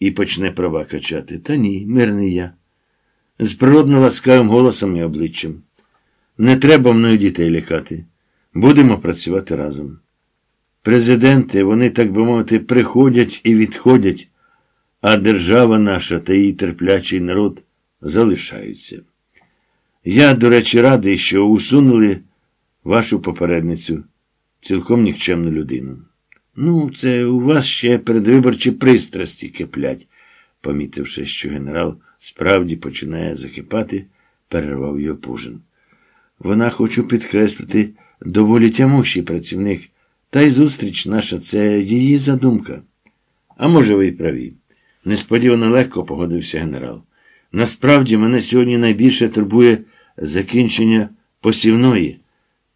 і почне права качати. Та ні, мирний я. З природно ласкавим голосом і обличчям. Не треба мною дітей лякати. Будемо працювати разом. Президенти, вони, так би мовити, приходять і відходять, а держава наша та її терплячий народ залишаються. Я, до речі, радий, що усунули вашу попередницю, цілком нікчемну людину. Ну, це у вас ще передвиборчі пристрасті киплять, помітивши, що генерал справді починає закипати, перервав його Пужин. Вона, хочу підкреслити, доволі тямущий працівник, та й зустріч наша це її задумка. А може, ви й праві. Несподівано легко погодився генерал. Насправді мене сьогодні найбільше турбує закінчення посівної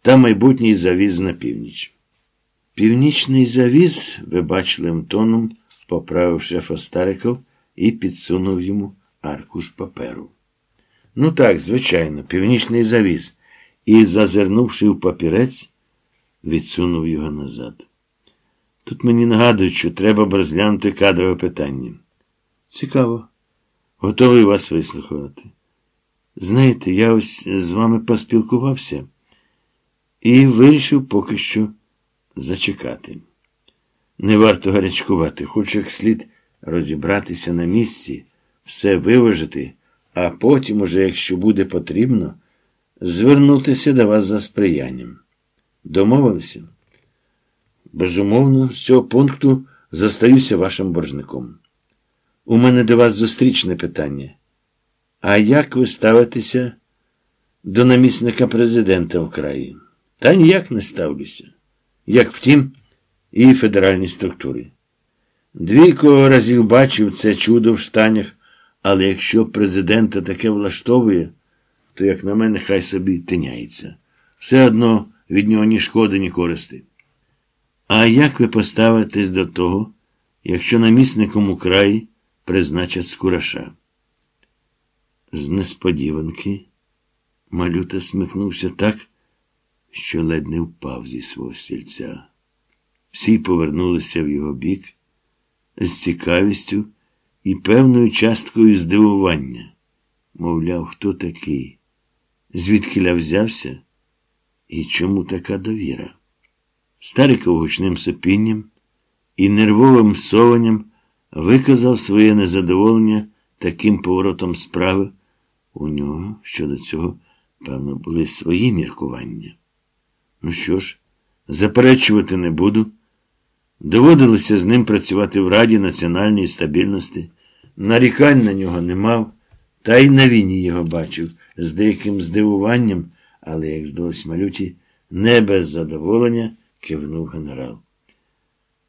та майбутній завіз на північ. Північний завіз, вибачливим тоном, поправив шефа Стариков і підсунув йому аркуш паперу. Ну так, звичайно, північний завіз. І, зазирнувши в папірець, відсунув його назад. Тут мені нагадують, що треба б розглянути кадрове питання. Цікаво. Готовий вас вислухати. Знаєте, я ось з вами поспілкувався і вирішив поки що зачекати. Не варто гарячкувати, хоч як слід розібратися на місці, все виважити, а потім, уже, якщо буде потрібно, звернутися до вас за сприянням. Домовилися? Безумовно, з цього пункту зостаюся вашим боржником. У мене до вас зустрічне питання. А як ви ставитеся до намісника президента в краї? Та ніяк не ставлюся. Як втім, і федеральні структури. Двійко разів бачив це чудо в штанях, але якщо президента таке влаштовує, то, як на мене, хай собі тиняється. Все одно від нього ні шкоди, ні користи. А як ви поставитесь до того, якщо намісником у краї призначать Скураша? З несподіванки малюта смикнувся так, що ледь не впав зі свого стільця. Всі повернулися в його бік з цікавістю і певною часткою здивування. Мовляв, хто такий, звідкиля взявся і чому така довіра? Стариков гучним сопінням і нервовим сованням виказав своє незадоволення таким поворотом справи. У нього щодо цього, певно, були свої міркування. Ну що ж, заперечувати не буду. Доводилося з ним працювати в Раді національної стабільності. Нарікань на нього не мав, та й на війні його бачив з деяким здивуванням, але, як здалось малюті, не без задоволення кивнув генерал.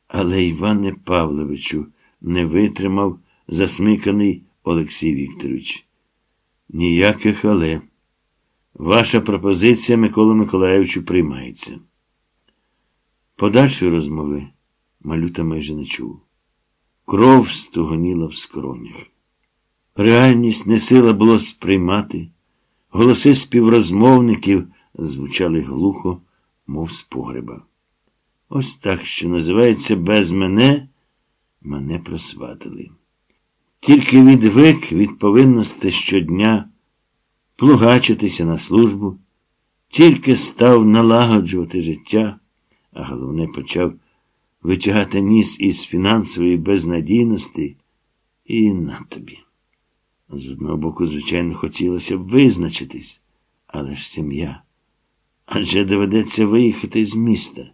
Але Іване Павловичу не витримав засмиканий Олексій Вікторович. Ніяких але. Ваша пропозиція Микола Миколаївичу приймається. Подальшої розмови малюта майже не чув. Кров стугоніла в скронях. Реальність не сила було сприймати. Голоси співрозмовників звучали глухо, мов з погреба. Ось так, що називається без мене, мене просватили. Тільки відвик від повинності щодня плугачитися на службу, тільки став налагоджувати життя, а головне почав витягати ніс із фінансової безнадійності і на тобі. З одного боку, звичайно, хотілося б визначитись, але ж сім'я. Адже доведеться виїхати з міста.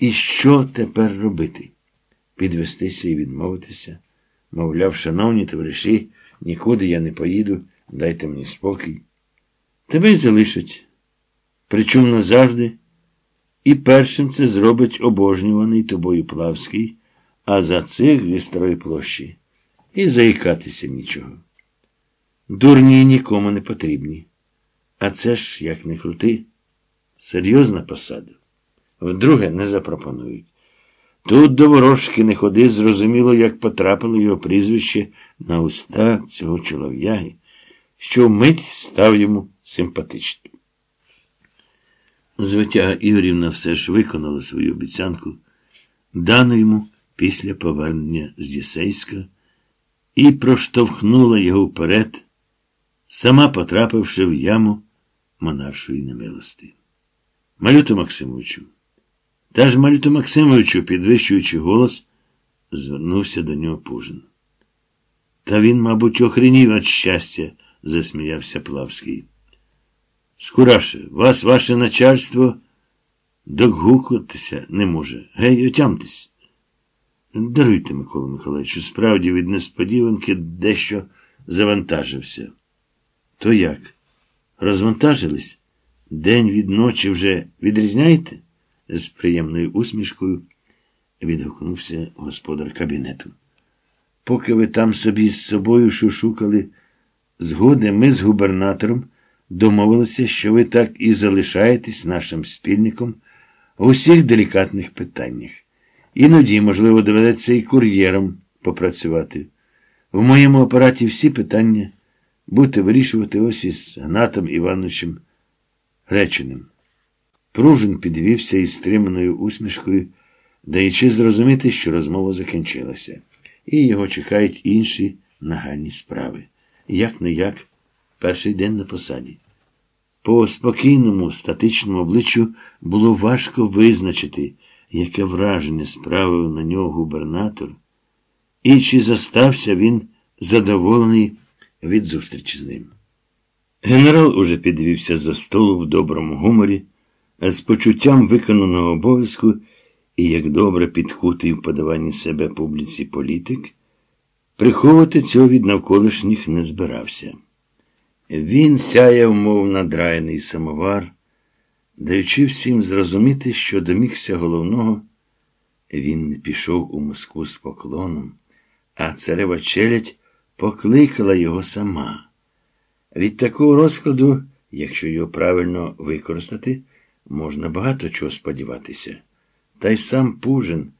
І що тепер робити? Підвестися і відмовитися. Мовляв, шановні товариші, нікуди я не поїду, дайте мені спокій. Тебе й залишать. Причому назавжди. І першим це зробить обожнюваний тобою Плавський, а за цих зі старої площі. І заїкатися нічого. Дурні нікому не потрібні. А це ж, як не крути, серйозна посада. Вдруге не запропонують. Тут до ворожки не ходи, зрозуміло, як потрапило його прізвище на уста цього чолов'яги, що вмить став йому симпатичним. Звитяга Ігорівна все ж виконала свою обіцянку, дану йому після повернення з Єсейська і проштовхнула його вперед, сама потрапивши в яму монаршої немилости. Малюту Максимовичу. Та ж Малюту Максимовичу, підвищуючи голос, звернувся до нього Пужин. Та він, мабуть, охренів від щастя, засміявся Плавський. Скураше, вас ваше начальство догукатися не може. Гей, отямтесь. Даруйте, Микола Миколаївичу, справді від несподіванки дещо завантажився. То як? Розвантажились? День від ночі вже відрізняєте? з приємною усмішкою відгукнувся господар кабінету. Поки ви там собі з собою шушукали згоди, ми з губернатором домовилися, що ви так і залишаєтесь нашим спільником у всіх делікатних питаннях. Іноді, можливо, доведеться і кур'єром попрацювати. В моєму апараті всі питання будете вирішувати ось із Гнатом Івановичем Реченим. Пружин підвівся із стриманою усмішкою, даючи зрозуміти, що розмова закінчилася, і його чекають інші нагальні справи. Як не як, перший день на посаді. По спокійному, статичному обличчю було важко визначити, яке враження справив на нього губернатор, і чи застався він задоволений від зустрічі з ним. Генерал уже підвівся за столу в доброму гуморі, з почуттям виконаного обов'язку і як добре підхутий в подаванні себе публіці політик, приховувати цього від навколишніх не збирався. Він сяяв, мов надраєний самовар, даючи всім зрозуміти, що домігся головного, він не пішов у Москву з поклоном, а царева челядь покликала його сама. Від такого розкладу, якщо його правильно використати, можна багато чого сподіватися. Та й сам Пужин,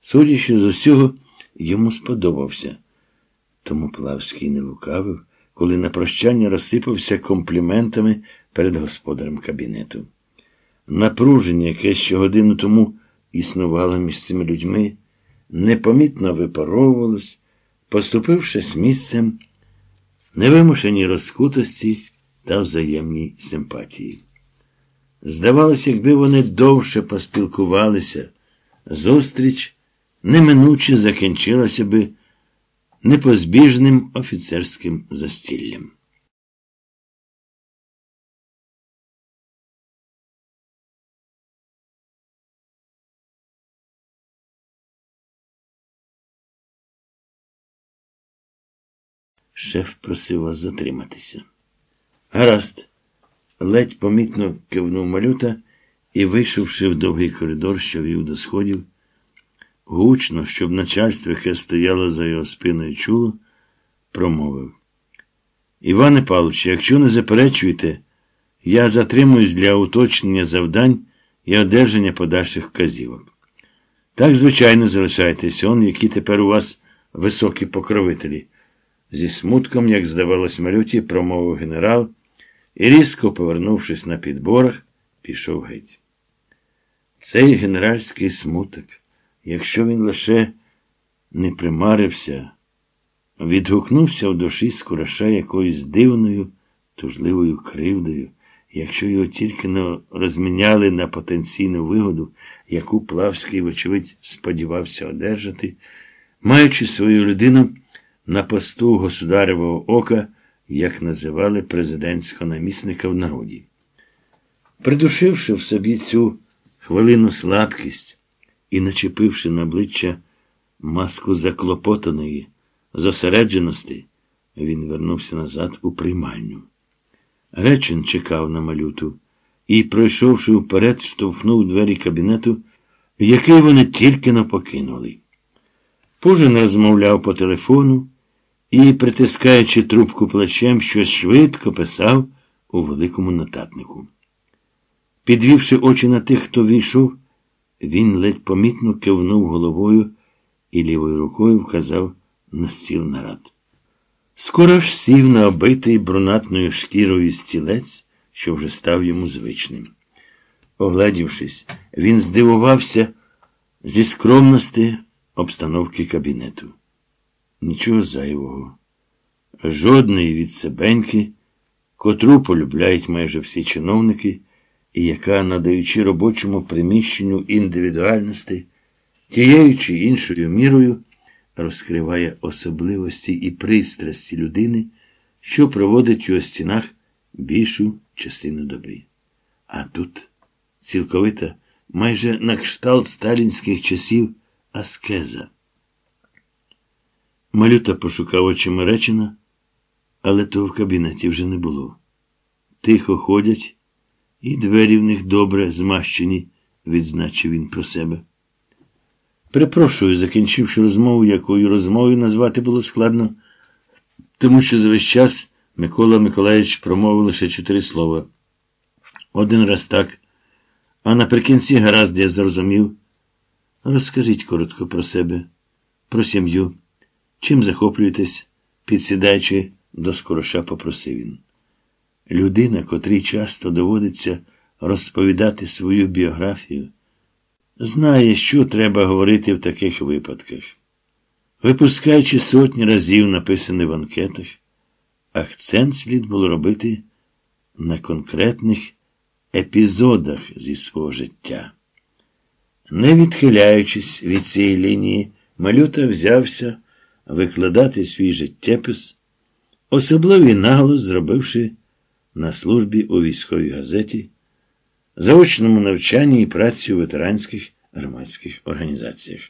судячи з усього, йому сподобався. Тому Плавський не лукавив коли на прощання розсипався компліментами перед господарем кабінету. Напруження, яке ще годину тому існувало між цими людьми, непомітно випаровувалось, поступившись місцем невимушеній розкутості та взаємній симпатії. Здавалося, якби вони довше поспілкувалися, зустріч неминуче закінчилася би непозбіжним офіцерським застіллям. Шеф просив вас затриматися. Гаразд, ледь помітно кивнув малюта і, вийшовши в довгий коридор, що вів до сходів, гучно, щоб начальство, яке стояло за його спиною чуло, промовив. Іване Павлович, якщо не заперечуєте, я затримуюсь для уточнення завдань і одержання подальших вказівок. Так, звичайно, залишайтесь он, які тепер у вас високі покровителі. Зі смутком, як здавалось малюті, промовив генерал і, різко повернувшись на підборах, пішов геть. Цей генеральський смуток якщо він лише не примарився, відгукнувся в душі скороша якоюсь дивною, тужливою кривдою, якщо його тільки не розміняли на потенційну вигоду, яку Плавський, вочевидь, сподівався одержати, маючи свою людину на посту государевого ока, як називали президентського намісника в народі. Придушивши в собі цю хвилину слабкість, і, начепивши на обличчя маску заклопотаної, зосередженості, він вернувся назад у приймальню. Речин чекав на малюту і, пройшовши вперед, штовхнув двері кабінету, який вони тільки не покинули. Пужин розмовляв по телефону і, притискаючи трубку плечем, щось швидко писав у великому нотатнику. Підвівши очі на тих, хто війшов, він ледь помітно кивнув головою і лівою рукою вказав на стіл нарад. Скоро ж сів на обитий брунатною шкірою стілець, що вже став йому звичним. Огледівшись, він здивувався зі скромності обстановки кабінету. Нічого зайвого. Жодної відсебеньки, котру полюбляють майже всі чиновники, і яка, надаючи робочому приміщенню індивідуальності, тією чи іншою мірою розкриває особливості і пристрасті людини, що проводить у стінах більшу частину доби. А тут цілковита, майже на кшталт сталінських часів аскеза. Малюта пошукав очима речина, але того в кабінеті вже не було. Тихо ходять, і двері в них добре змащені, відзначив він про себе. Перепрошую, закінчивши розмову, якою розмовою назвати було складно, тому що за весь час Микола Миколаївич промовив лише чотири слова. Один раз так, а наприкінці гаразд я зрозумів. Розкажіть коротко про себе, про сім'ю. Чим захоплюєтесь, підсідаючи до скороша, попросив він. Людина, котрій часто доводиться розповідати свою біографію, знає, що треба говорити в таких випадках. Випускаючи сотні разів написане в анкетах, акцент слід було робити на конкретних епізодах зі свого життя. Не відхиляючись від цієї лінії, малюта взявся викладати свій життєпис, особливий наголос зробивши на службі у військовій газеті, заочному навчанні і праці у ветеранських громадських організаціях.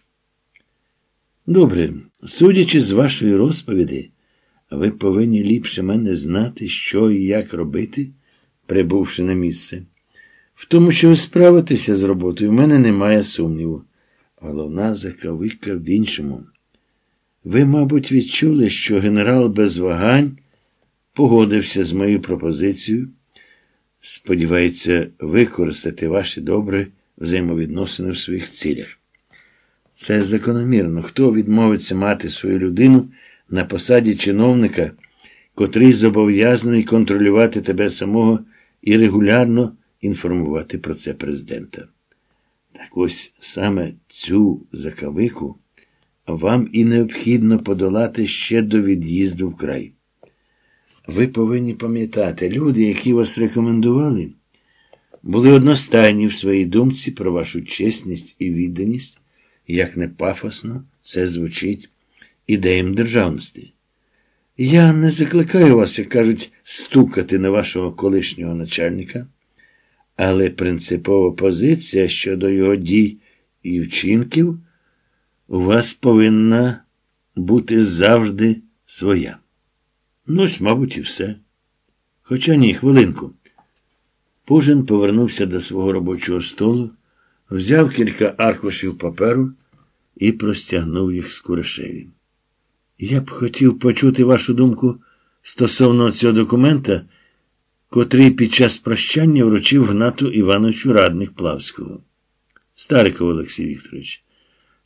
Добре, судячи з вашої розповіді, ви повинні ліпше мене знати, що і як робити, прибувши на місце. В тому, що ви справитеся з роботою, в мене немає сумніву. Головна закавика в іншому. Ви, мабуть, відчули, що генерал без вагань погодився з моєю пропозицією. Сподівається, використати ваші добрі взаємовідносини в своїх цілях. Це закономірно. Хто відмовиться мати свою людину на посаді чиновника, котрий зобов'язаний контролювати тебе самого і регулярно інформувати про це президента? Так ось саме цю закавику вам і необхідно подолати ще до від'їзду в край. Ви повинні пам'ятати, люди, які вас рекомендували, були одностайні в своїй думці про вашу чесність і відданість, як не пафосно це звучить ідеям державності. Я не закликаю вас, як кажуть, стукати на вашого колишнього начальника, але принципова позиція щодо його дій і вчинків у вас повинна бути завжди своя. Ну ж, мабуть, і все. Хоча ні, хвилинку. Пужин повернувся до свого робочого столу, взяв кілька аркушів паперу і простягнув їх Скуришеві. Я б хотів почути вашу думку стосовно цього документа, котрий під час прощання вручив Гнату Івановичу радник Плавського. Стариков Олексій Вікторович.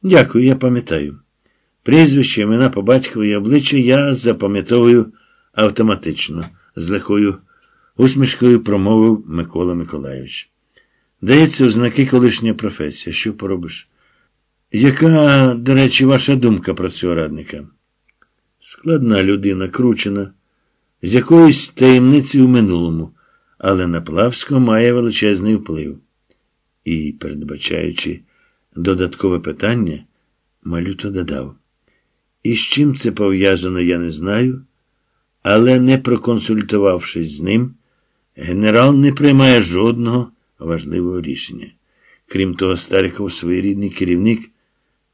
Дякую, я пам'ятаю. Прізвище, імена по батькові обличчя я запам'ятовую автоматично, з лихою усмішкою промовив Микола Миколайович. Дається в колишня професія. Що поробиш? Яка, до речі, ваша думка про цього радника? Складна людина, кручена, з якоюсь таємниці в минулому, але на Плавського має величезний вплив. І, передбачаючи додаткове питання, малюто додав. І з чим це пов'язано, я не знаю, але не проконсультувавшись з ним, генерал не приймає жодного важливого рішення. Крім того, Стариков своєрідний керівник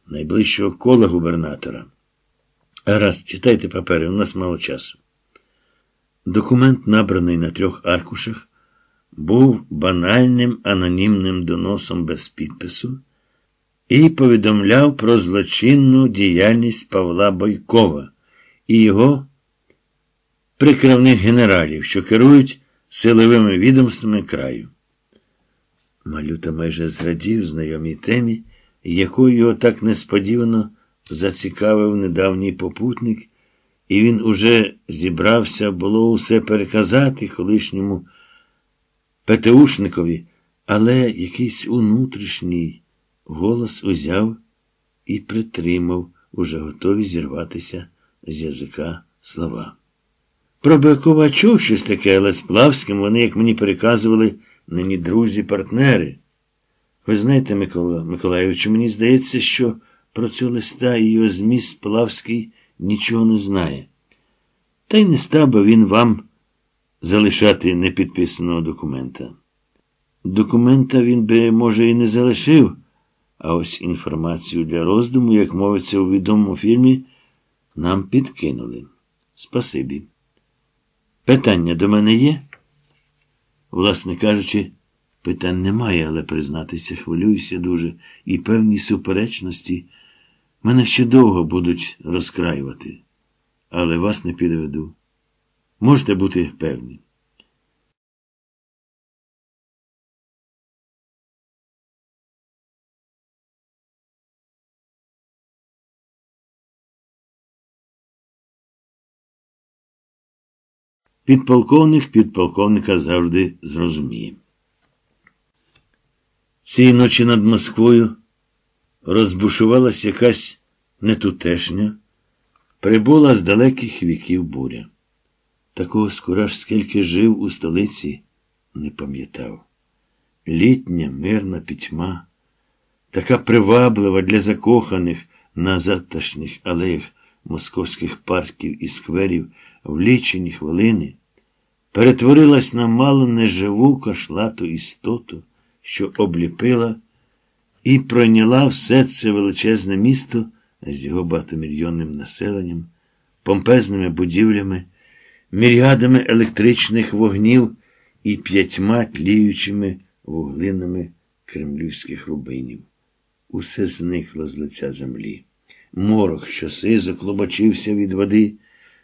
найближчого кола губернатора. Раз, читайте папери, у нас мало часу. Документ, набраний на трьох аркушах, був банальним анонімним доносом без підпису і повідомляв про злочинну діяльність Павла Бойкова і його прикривних генералів, що керують силовими відомствами краю. Малюта майже зрадів знайомій темі, якою його так несподівано зацікавив недавній попутник, і він уже зібрався було усе переказати колишньому ПТУшникові, але якийсь внутрішній голос узяв і притримав, уже готові зірватися з язика слова. Про Бакова чув щось таке, але з Плавським вони, як мені переказували, нині друзі-партнери. Ви знаєте, Микола Миколаївичу, мені здається, що про цю листа і його зміст Плавський нічого не знає. Та й не став би він вам залишати непідписаного документа. Документа він би, може, і не залишив, а ось інформацію для роздуму, як мовиться у відомому фільмі, нам підкинули. Спасибі. Питання до мене є? Власне кажучи, питань немає, але признатися, хвилююся дуже, і певні суперечності мене ще довго будуть розкраювати, але вас не підведу. Можете бути певні. Підполковник підполковника завжди зрозуміє. Цієї ночі над Москвою розбушувалась якась нетутешня, прибула з далеких віків буря. Такого скораж, скільки жив у столиці, не пам'ятав. Літня мирна пітьма, така приваблива для закоханих на заташних алеях московських парків і скверів в лічені хвилини, перетворилась на мало неживу кошлату істоту, що обліпила і пройняла все це величезне місто з його багатомільйонним населенням, помпезними будівлями, міріадами електричних вогнів і п'ятьма тліючими вуглинами кремлівських рубинів. Усе зникло з лиця землі. Морох, що сизо клобочився від води,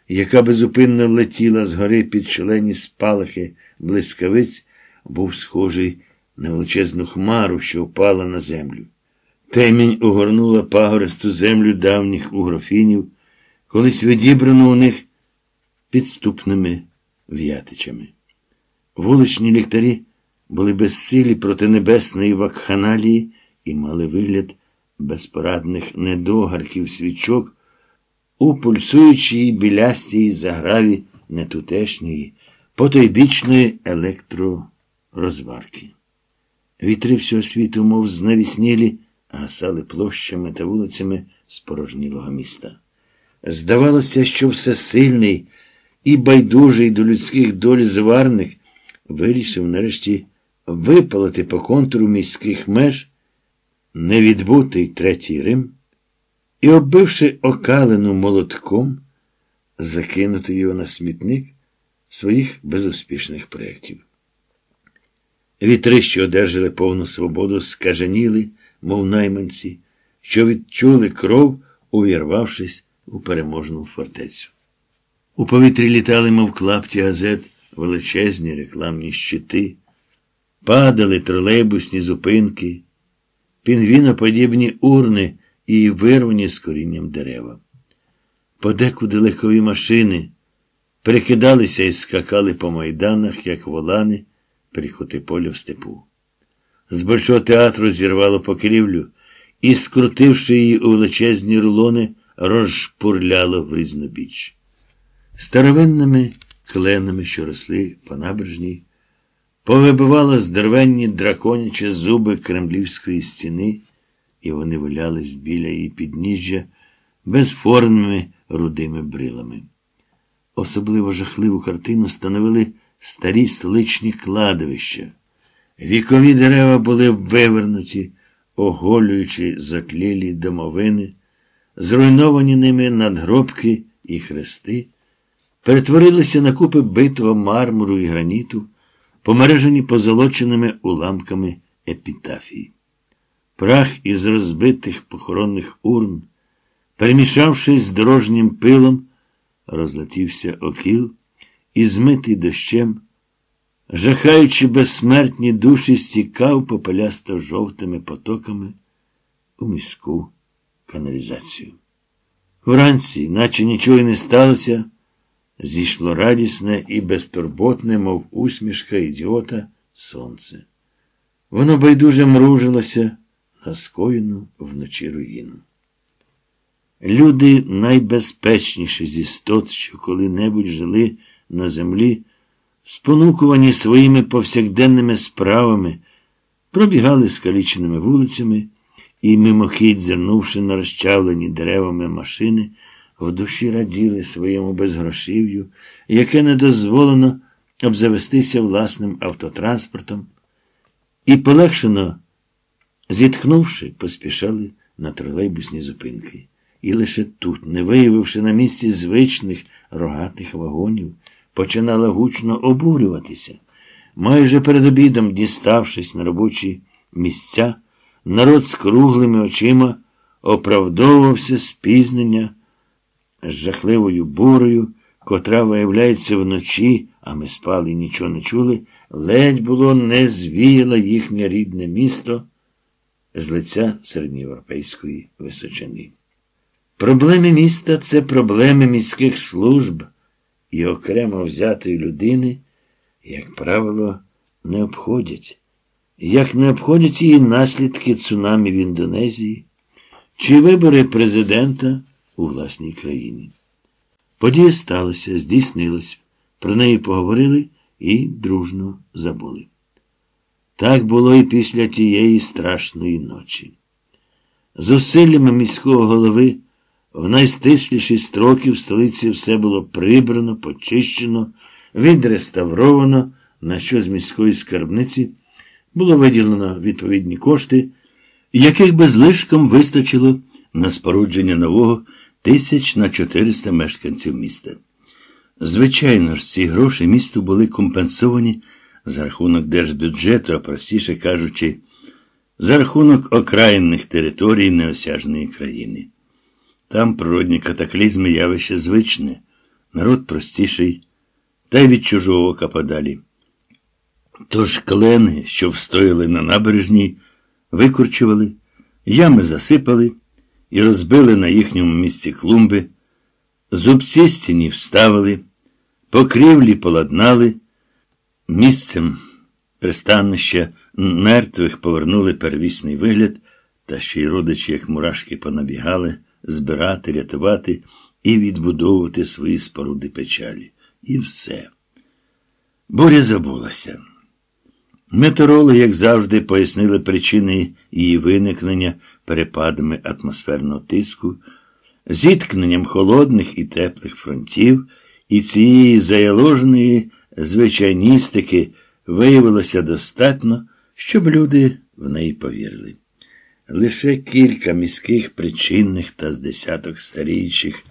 яка безупинно летіла з гори під шалені спалахи блискавиць, був схожий на величезну хмару, що впала на землю. Темінь огорнула пагористу землю давніх угрофінів, колись відібрану у них підступними в'ятичами. Вуличні ліхтарі були безсилі проти небесної вакханалії і мали вигляд безпорадних недогарків свічок у пульсуючій білястій заграві нетутешньої, потойбічної електророзварки. Вітри всього світу, мов знавіснілі, гасали площами та вулицями спорожнілого міста. Здавалося, що всесильний і байдужий до людських доль зварник вирішив нарешті випалити по контуру міських меж невідбутий третій Рим і, оббивши окалену молотком, закинути його на смітник своїх безуспішних проєктів. Вітри, що одержали повну свободу, скаженіли, мов найманці, що відчули кров, увірвавшись у переможну фортецю. У повітрі літали, мов клапті газет, величезні рекламні щити, падали тролейбусні зупинки, пінгвіноподібні урни і вирвані з корінням дерева. Подекуди легкові машини перекидалися і скакали по майданах, як волани при поля в степу. З большого театру зірвало покрівлю і, скрутивши її у величезні рулони, розшпурляло в різнобіч. Старовинними кленами, що росли по набережній, повибивало здервенні драконячі зуби кремлівської стіни, і вони валялись біля її підніжжя безформними рудими брилами. Особливо жахливу картину становили старі столичні кладовища. Вікові дерева були вивернуті, оголюючи заклілі домовини, зруйновані ними надгробки і хрести, перетворилися на купи битого мармуру і граніту, помережені позолоченими уламками епітафії. Прах із розбитих похоронних урн, перемішавшись з дорожнім пилом, розлетівся окіл і, змитий дощем, жахаючи безсмертні душі, стікав попелясто жовтими потоками у міську каналізацію. Вранці, наче нічого й не сталося, зійшло радісне і безтурботне, мов усмішка ідіота, сонце. Воно байдуже мружилося на скоєну вночі руїну. Люди найбезпечніші з істот, що коли-небудь жили на землі, спонукувані своїми повсякденними справами, пробігали скаліченими вулицями і, мимохідь, зернувши на розчавлені деревами машини, в душі раділи своєму безгрошів'ю, яке не дозволено обзавестися власним автотранспортом, і полегшено, зітхнувши, поспішали на тролейбусні зупинки. І лише тут, не виявивши на місці звичних рогатих вагонів, починала гучно обурюватися. Майже перед обідом, діставшись на робочі місця, народ з круглими очима оправдовувався спізнення з жахливою бурою, котра виявляється вночі, а ми спали і нічого не чули, ледь було не звіяло їхнє рідне місто з лиця середньоєвропейської височини. Проблеми міста це проблеми міських служб і окремо взятої людини, як правило, не обходять, як не обходять її наслідки цунамі в Індонезії чи вибори президента у власній країні. Подія сталася, здійснилась, про неї поговорили і дружно забули. Так було і після тієї страшної ночі. Зусиллями міського голови. В найстисліші строки в столиці все було прибрано, почищено, відреставровано, на що з міської скарбниці було виділено відповідні кошти, яких безлишком вистачило на спорудження нового тисяч на 400 мешканців міста. Звичайно ж, ці гроші місту були компенсовані за рахунок держбюджету, а простіше кажучи, за рахунок окраїнних територій неосяжної країни. Там природні катаклізми явище звичне, народ простіший, та й від чужого ока подалі. Тож клени, що встояли на набережній, викорчували, ями засипали і розбили на їхньому місці клумби, зубці стіні вставили, покрівлі поладнали, місцем пристанища мертвих повернули первісний вигляд, та ще й родичі, як мурашки, понабігали збирати, рятувати і відбудовувати свої споруди печалі. І все. Буря забулася. Метеорологи, як завжди, пояснили причини її виникнення перепадами атмосферного тиску, зіткненням холодних і теплих фронтів, і цієї заяложної звичайністики виявилося достатньо, щоб люди в неї повірили. Лише кілька міських причинних та з десяток старійчих,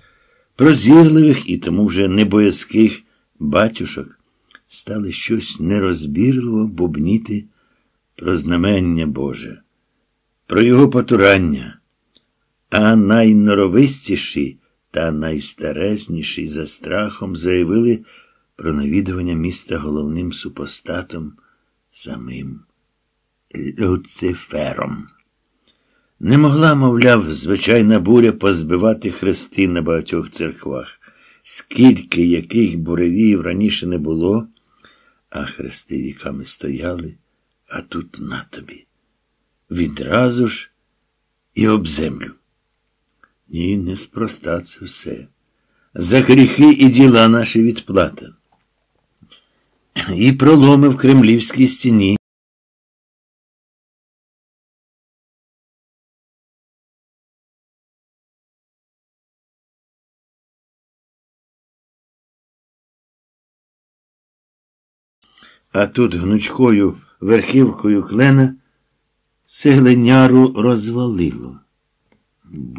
прозірливих і тому вже небоязких батюшок стали щось нерозбірливо бубніти про знамення Боже, про його потурання, а найноровистіші та найстарезніші за страхом заявили про навідування міста головним супостатом самим Люцифером. Не могла, мовляв, звичайна буря позбивати хрести на багатьох церквах, скільки яких буревіїв раніше не було, а хрести віками стояли, а тут на тобі. Відразу ж і об землю. Ні, неспроста це все. За гріхи і діла наші відплата. І проломи в кремлівській стіні. А тут гнучкою верхівкою клена цеглиняру розвалило.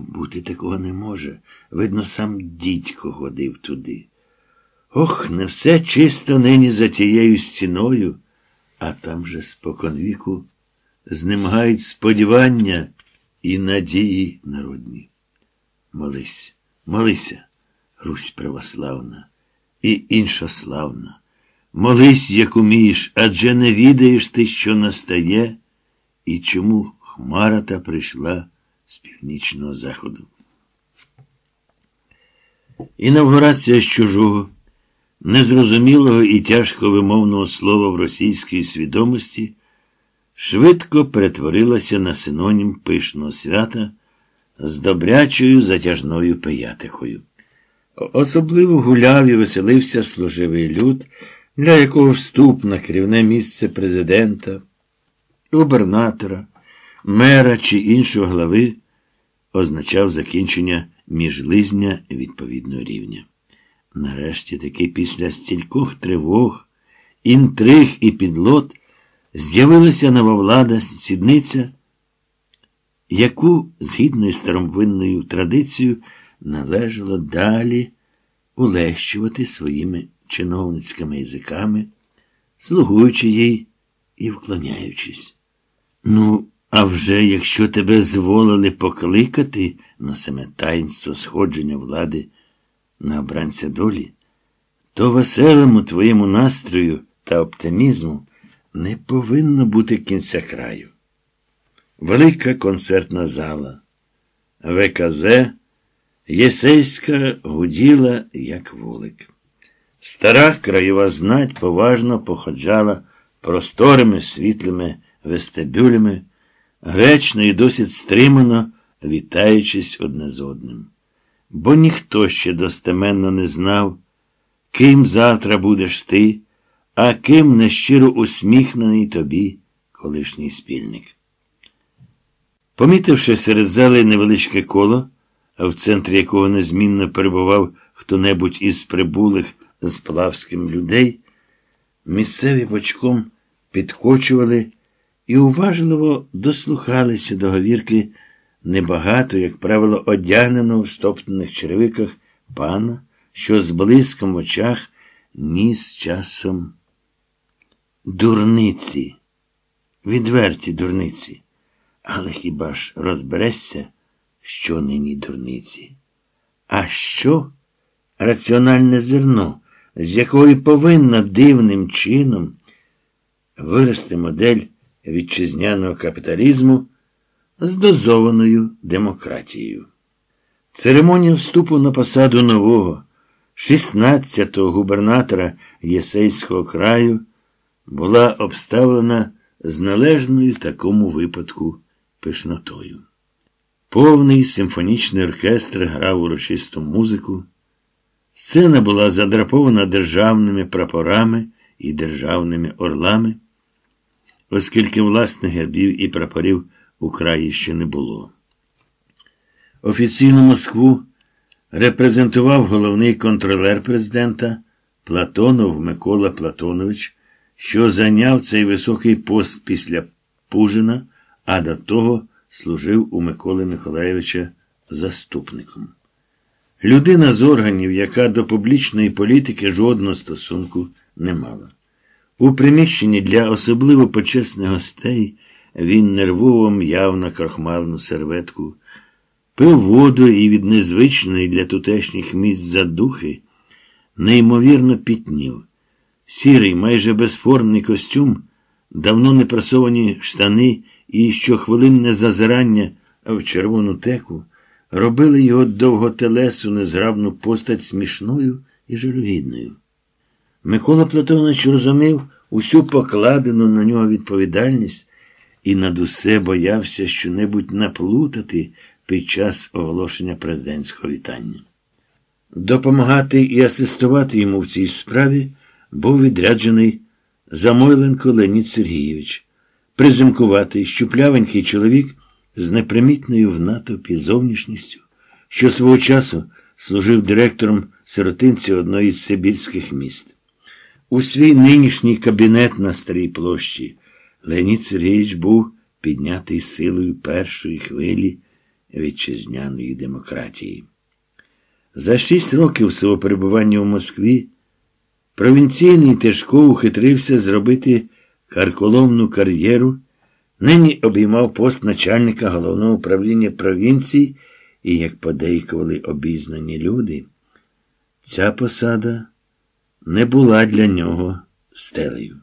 Бути такого не може. Видно, сам дідько ходив туди. Ох, не все чисто нині за тією стіною, а там же споконвіку знемагають сподівання і надії народні. Молись, молися, Русь православна і іншославна. Молись, як умієш, адже не відаєш ти, що настає, і чому хмара та прийшла з північного заходу. Інавгурація з чужого, незрозумілого і тяжко вимовного слова в російській свідомості швидко перетворилася на синонім пишного свята, з добрячою затяжною пиятихою. Особливо гуляв і веселився служивий люд, для якого вступ на керівне місце президента, губернатора, мера чи іншого глави означав закінчення міжлизня відповідного рівня. Нарешті таки після стількох тривог, інтриг і підлот з'явилася нова влада сідниця, яку, згідно із старовинною традицією, належало далі улещувати своїми чиновницькими язиками, слугуючи їй і вклоняючись. Ну, а вже якщо тебе зволили покликати на саме таїнство сходження влади на обранця долі, то веселому твоєму настрою та оптимізму не повинно бути кінця краю. Велика концертна зала, ВКЗ, Єсейська гуділа, як вулик. Стара краєва знать поважно походжала просторими світлими вестибюлями, гречно і досить стримано вітаючись одне з одним. Бо ніхто ще достеменно не знав, ким завтра будеш ти, а ким нещиро усміхнений тобі колишній спільник. Помітивши серед зали невеличке коло, в центрі якого незмінно перебував хто-небудь із прибулих з плавським людей, місцеві бочком підкочували і уважливо дослухалися до говірки небагато, як правило, одягненого в стоптаних черевиках пана, що з блиском в очах ніс часом дурниці, відверті дурниці. Але хіба ж розберешся, що нині дурниці? А що раціональне зерно, з якої повинна дивним чином вирости модель вітчизняного капіталізму з дозованою демократією? Церемонія вступу на посаду нового, 16-го губернатора Єсейського краю була обставлена з належною такому випадку пишнотою. Повний симфонічний оркестр грав урочисту музику. Сцена була задрапована державними прапорами і державними орлами, оскільки власних гербів і прапорів у краї ще не було. Офіційну Москву репрезентував головний контролер президента Платонов Микола Платонович, що зайняв цей високий пост після Пужина, а до того служив у Миколи Миколаєвича заступником. Людина з органів, яка до публічної політики жодного стосунку не мала. У приміщенні для особливо почесних гостей він нервово м'яв на крохмалну серветку, пив воду і від незвичної для тутешніх місць задухи, неймовірно пітнів. Сірий, майже безформний костюм, давно не прасовані штани і щохвилинне зазирання в червону теку робили його довготелесу незграбну постать смішною і жалюгідною. Микола Платонович розумів усю покладену на нього відповідальність і над усе боявся щонебудь наплутати під час оголошення президентського вітання. Допомагати і асистувати йому в цій справі був відряджений Замойленко Леонід Сергійович, приземкуватий, щуплявенький чоловік з непримітною в натовпі зовнішністю, що свого часу служив директором сиротинці одної з Сибірських міст. У свій нинішній кабінет на Старій площі Леонід Сергійович був піднятий силою першої хвилі вітчизняної демократії. За шість років свого перебування у Москві провінційний Тишко ухитрився зробити карколомну кар'єру, нині обіймав пост начальника головного управління провінції і, як подейкували обізнані люди, ця посада не була для нього стелею.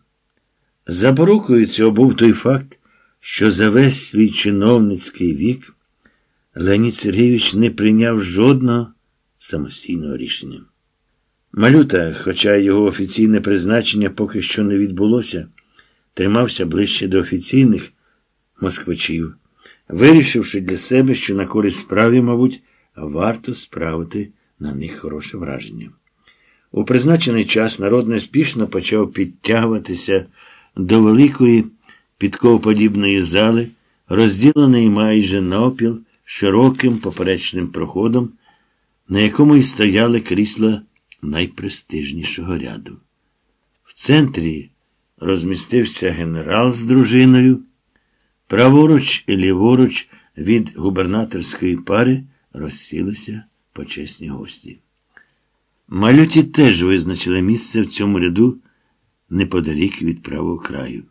Запорукою цього був той факт, що за весь свій чиновницький вік Леонід Сергійович не прийняв жодного самостійного рішення. Малюта, хоча його офіційне призначення поки що не відбулося, тримався ближче до офіційних москвичів, вирішивши для себе, що на користь справі, мабуть, варто справити на них хороше враження. У призначений час народ неспішно почав підтягуватися до великої підковоподібної зали, розділеної майже навпіл широким поперечним проходом, на якому й стояли крісла найпрестижнішого ряду. В центрі розмістився генерал з дружиною. Праворуч і ліворуч від губернаторської пари розсілися почесні гості. Малюті теж визначили місце в цьому ряду неподалік від правого краю.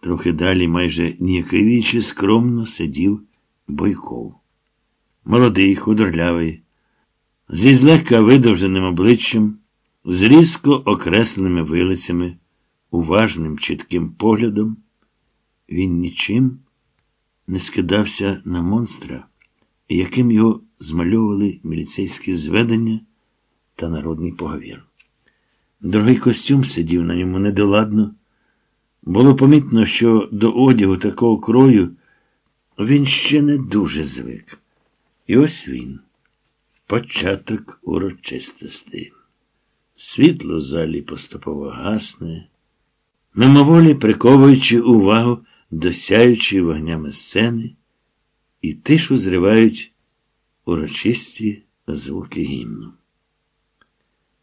Трохи далі, майже ніяковіче скромно сидів Бойков. Молодий, худорлявий, зі злегка видовженим обличчям, з різко окресленими вилицями, уважним чітким поглядом, він нічим не скидався на монстра, яким його змальовували міліцейські зведення та народний поговір. Дорогий костюм сидів на ньому недоладно. Було помітно, що до одягу такого крою він ще не дуже звик. І ось він. Початок урочистості. Світло в залі поступово гасне, мимоволі приковуючи увагу до вогнями сцени, і тишу зривають урочисті звуки гімну.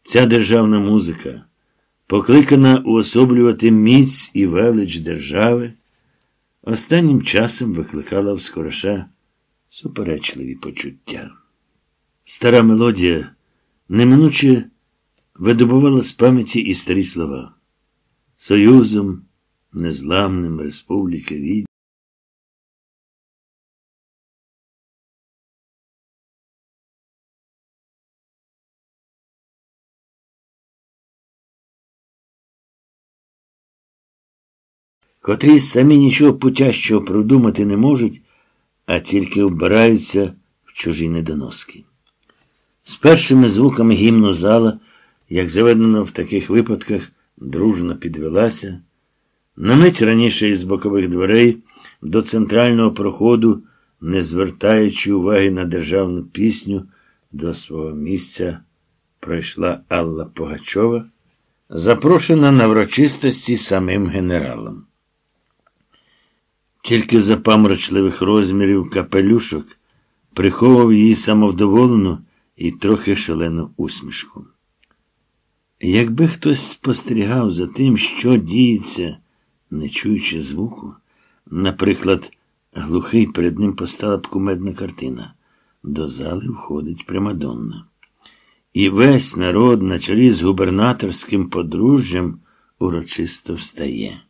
Ця державна музика, покликана уособлювати міць і велич держави, останнім часом викликала в скороша суперечливі почуття. Стара мелодія неминуче видобувала з пам'яті і старі слова. Союзом, незламним республіки від. Котрі самі нічого путящого продумати не можуть, а тільки вбираються в чужі недоноски. З першими звуками гімну зала, як заведено в таких випадках, дружно підвелася. На мить раніше із бокових дверей до центрального проходу, не звертаючи уваги на державну пісню, до свого місця пройшла Алла Погачова, запрошена на врочистості самим генералом. Тільки запамрочливих розмірів капелюшок приховував її самовдоволену і трохи шалену усмішку. Якби хтось спостерігав за тим, що діється, не чуючи звуку, наприклад, глухий перед ним постала б кумедна картина. До зали входить Примадонна. І весь народ на чолі з губернаторським подружжям урочисто встає.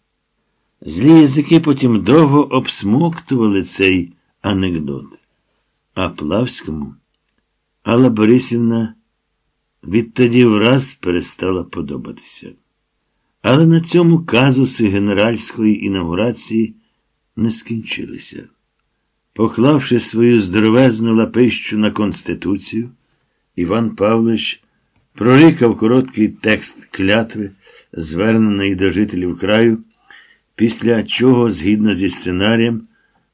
Злі язики потім довго обсмоктували цей анекдот. А Плавському Алла Борисівна відтоді враз перестала подобатися. Але на цьому казуси генеральської інаугурації не скінчилися. Поклавши свою здоровезну лапищу на Конституцію, Іван Павлович прорікав короткий текст клятви, звернений до жителів краю після чого, згідно зі сценарієм,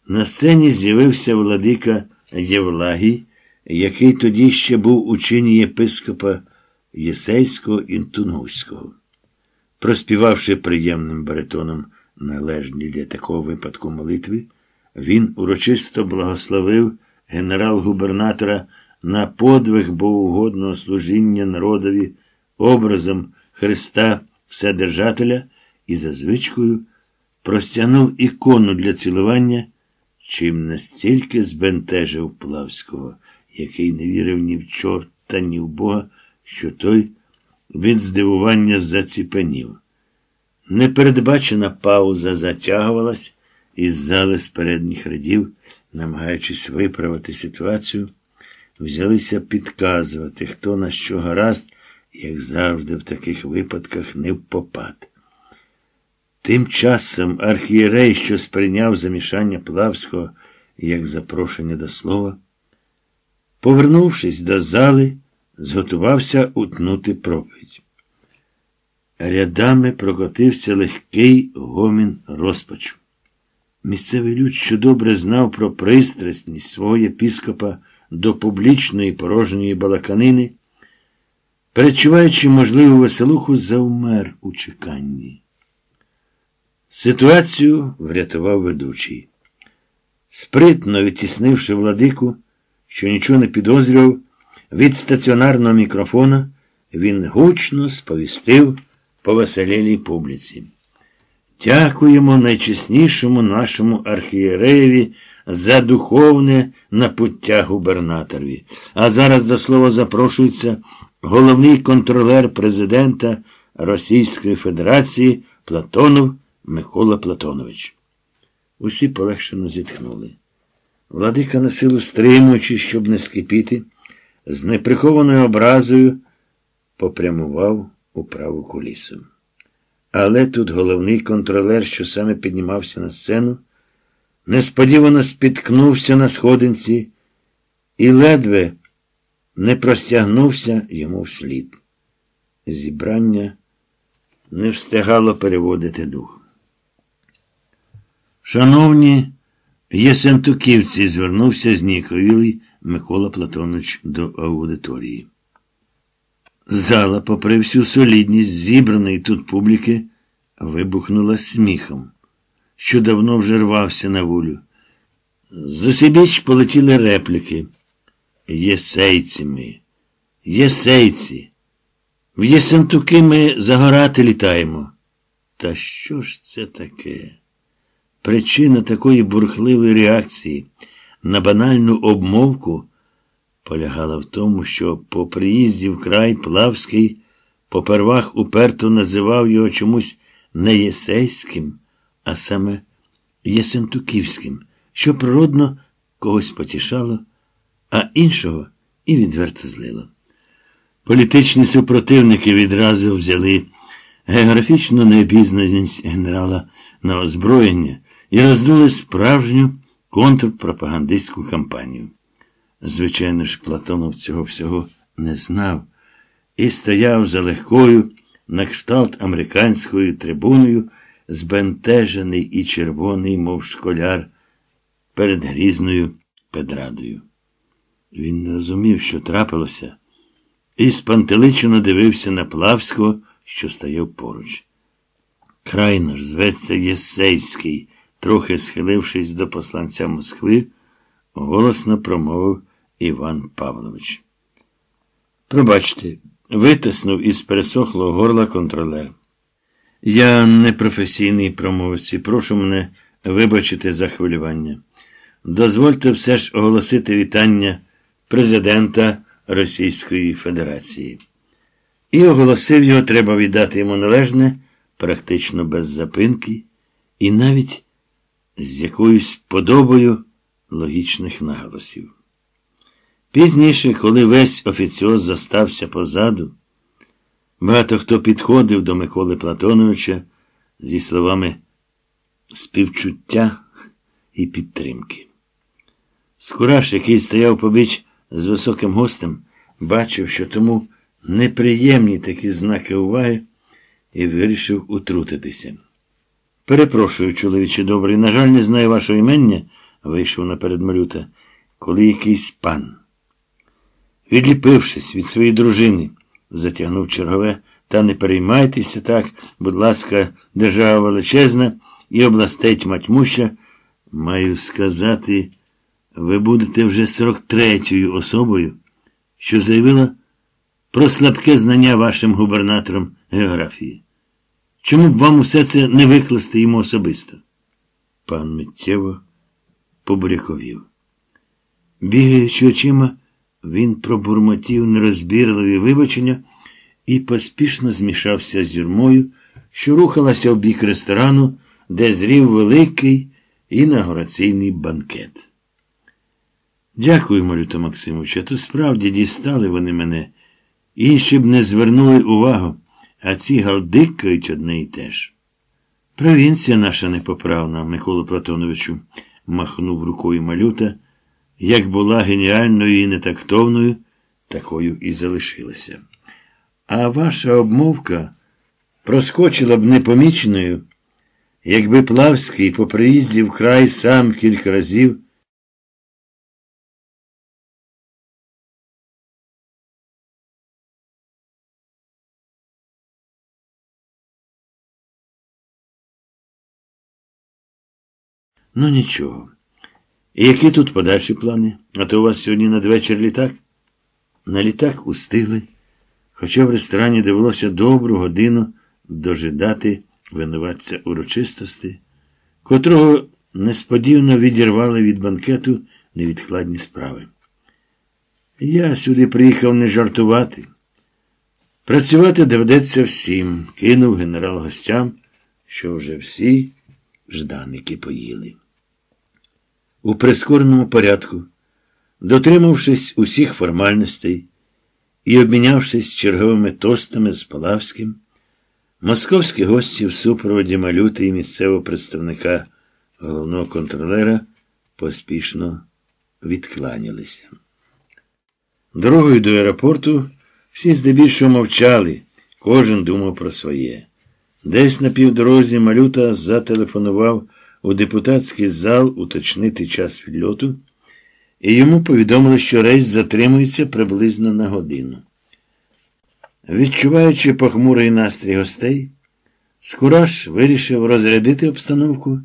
на сцені з'явився владика Євлагій, який тоді ще був у чині єпископа Єсейського і Тунгуського. Проспівавши приємним баритоном належні для такого випадку молитви, він урочисто благословив генерал-губернатора на подвиг богоугодного служіння народові образом Христа Вседержателя і за звичкою простягнув ікону для цілування, чим настільки збентежив Плавського, який не вірив ні в чорта, ні в Бога, що той від здивування заціпенів. Непередбачена пауза затягувалась із зали з передніх рядів, намагаючись виправити ситуацію, взялися підказувати, хто на що гаразд, як завжди в таких випадках не впопад. Тим часом архієрей, що сприйняв замішання Плавського як запрошення до слова, повернувшись до зали, зготувався утнути проповідь. Рядами прокотився легкий гомін розпачу. Місцевий люд, що добре знав про пристрасність свого єпіскопа до публічної порожньої балаканини, перечуваючи можливу веселуху, завмер у чеканні. Ситуацію врятував ведучий. Спритно відтіснивши владику, що нічого не підозрював, від стаціонарного мікрофона він гучно сповістив повеселілій публіці. Дякуємо найчеснішому нашому архієреєві за духовне напуття губернаторові. А зараз до слова запрошується головний контролер президента Російської Федерації Платонов Микола Платонович. Усі полегшено зітхнули. Владика на силу стримуючи, щоб не скипіти, з неприхованою образою попрямував у праву кулісу. Але тут головний контролер, що саме піднімався на сцену, несподівано спіткнувся на сходинці і ледве не простягнувся йому вслід. Зібрання не встигало переводити дух. Шановні єсентуківці, звернувся зніковілий Микола Платонович до аудиторії. Зала, попри всю солідність зібраної тут публіки, вибухнула сміхом, що давно вже рвався на волю. З усібіч полетіли репліки. Єсейці ми, єсейці. В Єсентуки ми загорати літаємо. Та що ж це таке? Причина такої бурхливої реакції на банальну обмовку полягала в тому, що по приїзді в край Плавський попервах уперто називав його чомусь не єсейським, а саме Єсентуківським, що природно когось потішало, а іншого і відверто злило. Політичні супротивники відразу взяли географічну необізнаність генерала на озброєння і роздули справжню контрпропагандистську кампанію. Звичайно ж, Платонов цього всього не знав і стояв за легкою, на кшталт американською трибуною, збентежений і червоний, мов школяр, перед грізною педрадою. Він не розумів, що трапилося, і спантеличено дивився на Плавського, що стояв поруч. Край наш зветься Єсейський, трохи схилившись до посланця Москви, голосно промовив Іван Павлович. Пробачте, витиснув із пересохлого горла контролер. Я не професійний промовець прошу мене вибачити за хвилювання. Дозвольте все ж оголосити вітання президента Російської Федерації. І оголосив його, треба віддати йому належне, практично без запинки, і навіть з якоюсь подобою логічних наголосів. Пізніше, коли весь офіціоз застався позаду, багато хто підходив до Миколи Платоновича зі словами співчуття і підтримки. Скураш, який стояв побіч з високим гостем, бачив, що тому неприємні такі знаки уваги і вирішив утрутитися. Перепрошую, чоловіче добрий, на жаль, не знаю вашого імення, вийшов наперед малюта, коли якийсь пан. Відліпившись від своєї дружини, затягнув чергове, та не переймайтеся так, будь ласка, держава величезна і областей тьматьмуща, маю сказати, ви будете вже 43-ю особою, що заявила про слабке знання вашим губернатором географії. Чому б вам усе це не викласти йому особисто? Пан миттєво побуряковів. Бігаючи очима, він пробурмотів нерозбірливі вибачення і поспішно змішався з юрмою, що рухалася в бік ресторану, де зрів великий інаугураційний банкет. Дякую, Малюта Максимовича, то справді дістали вони мене. Інші б не звернули увагу, а ці галдикають одне й те ж. Провінція наша непоправна, Микола Платоновичу, махнув рукою малюта, як була геніальною і нетактовною, такою і залишилася. А ваша обмовка проскочила б непоміченою, Якби Плавський по приїзді в край сам кілька разів. Ну нічого. І які тут подальші плани? А то у вас сьогодні надвечір літак? На літак устигли, хоча в ресторані довелося добру годину дожидати винуватця урочистості, котрого несподівано відірвали від банкету невідкладні справи. Я сюди приїхав не жартувати. Працювати доведеться всім, кинув генерал гостям, що вже всі жданики поїли. У прискореному порядку, дотримавшись усіх формальностей і обмінявшись черговими тостами з Полавським, московські гості в супроводі малюти і місцевого представника головного контролера поспішно відкланялися. Дорогою до аеропорту всі здебільшого мовчали, кожен думав про своє. Десь на півдорозі малюта зателефонував у депутатський зал уточнити час відльоту, і йому повідомили, що рейс затримується приблизно на годину. Відчуваючи похмурий настрій гостей, Скураш вирішив розрядити обстановку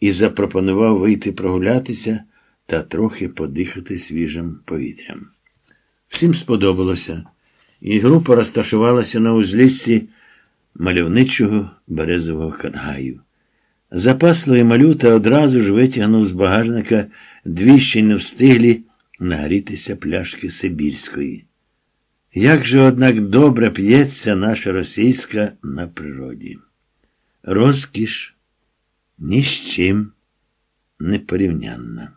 і запропонував вийти прогулятися та трохи подихати свіжим повітрям. Всім сподобалося, і група розташувалася на узліссі мальовничого березового каргаю. Запасливий малюта одразу ж витягнув з багажника дві ще не встиглі нагрітися пляшки Сибірської. Як же, однак, добре п'ється наша російська на природі. Розкіш ні з чим не порівнянна.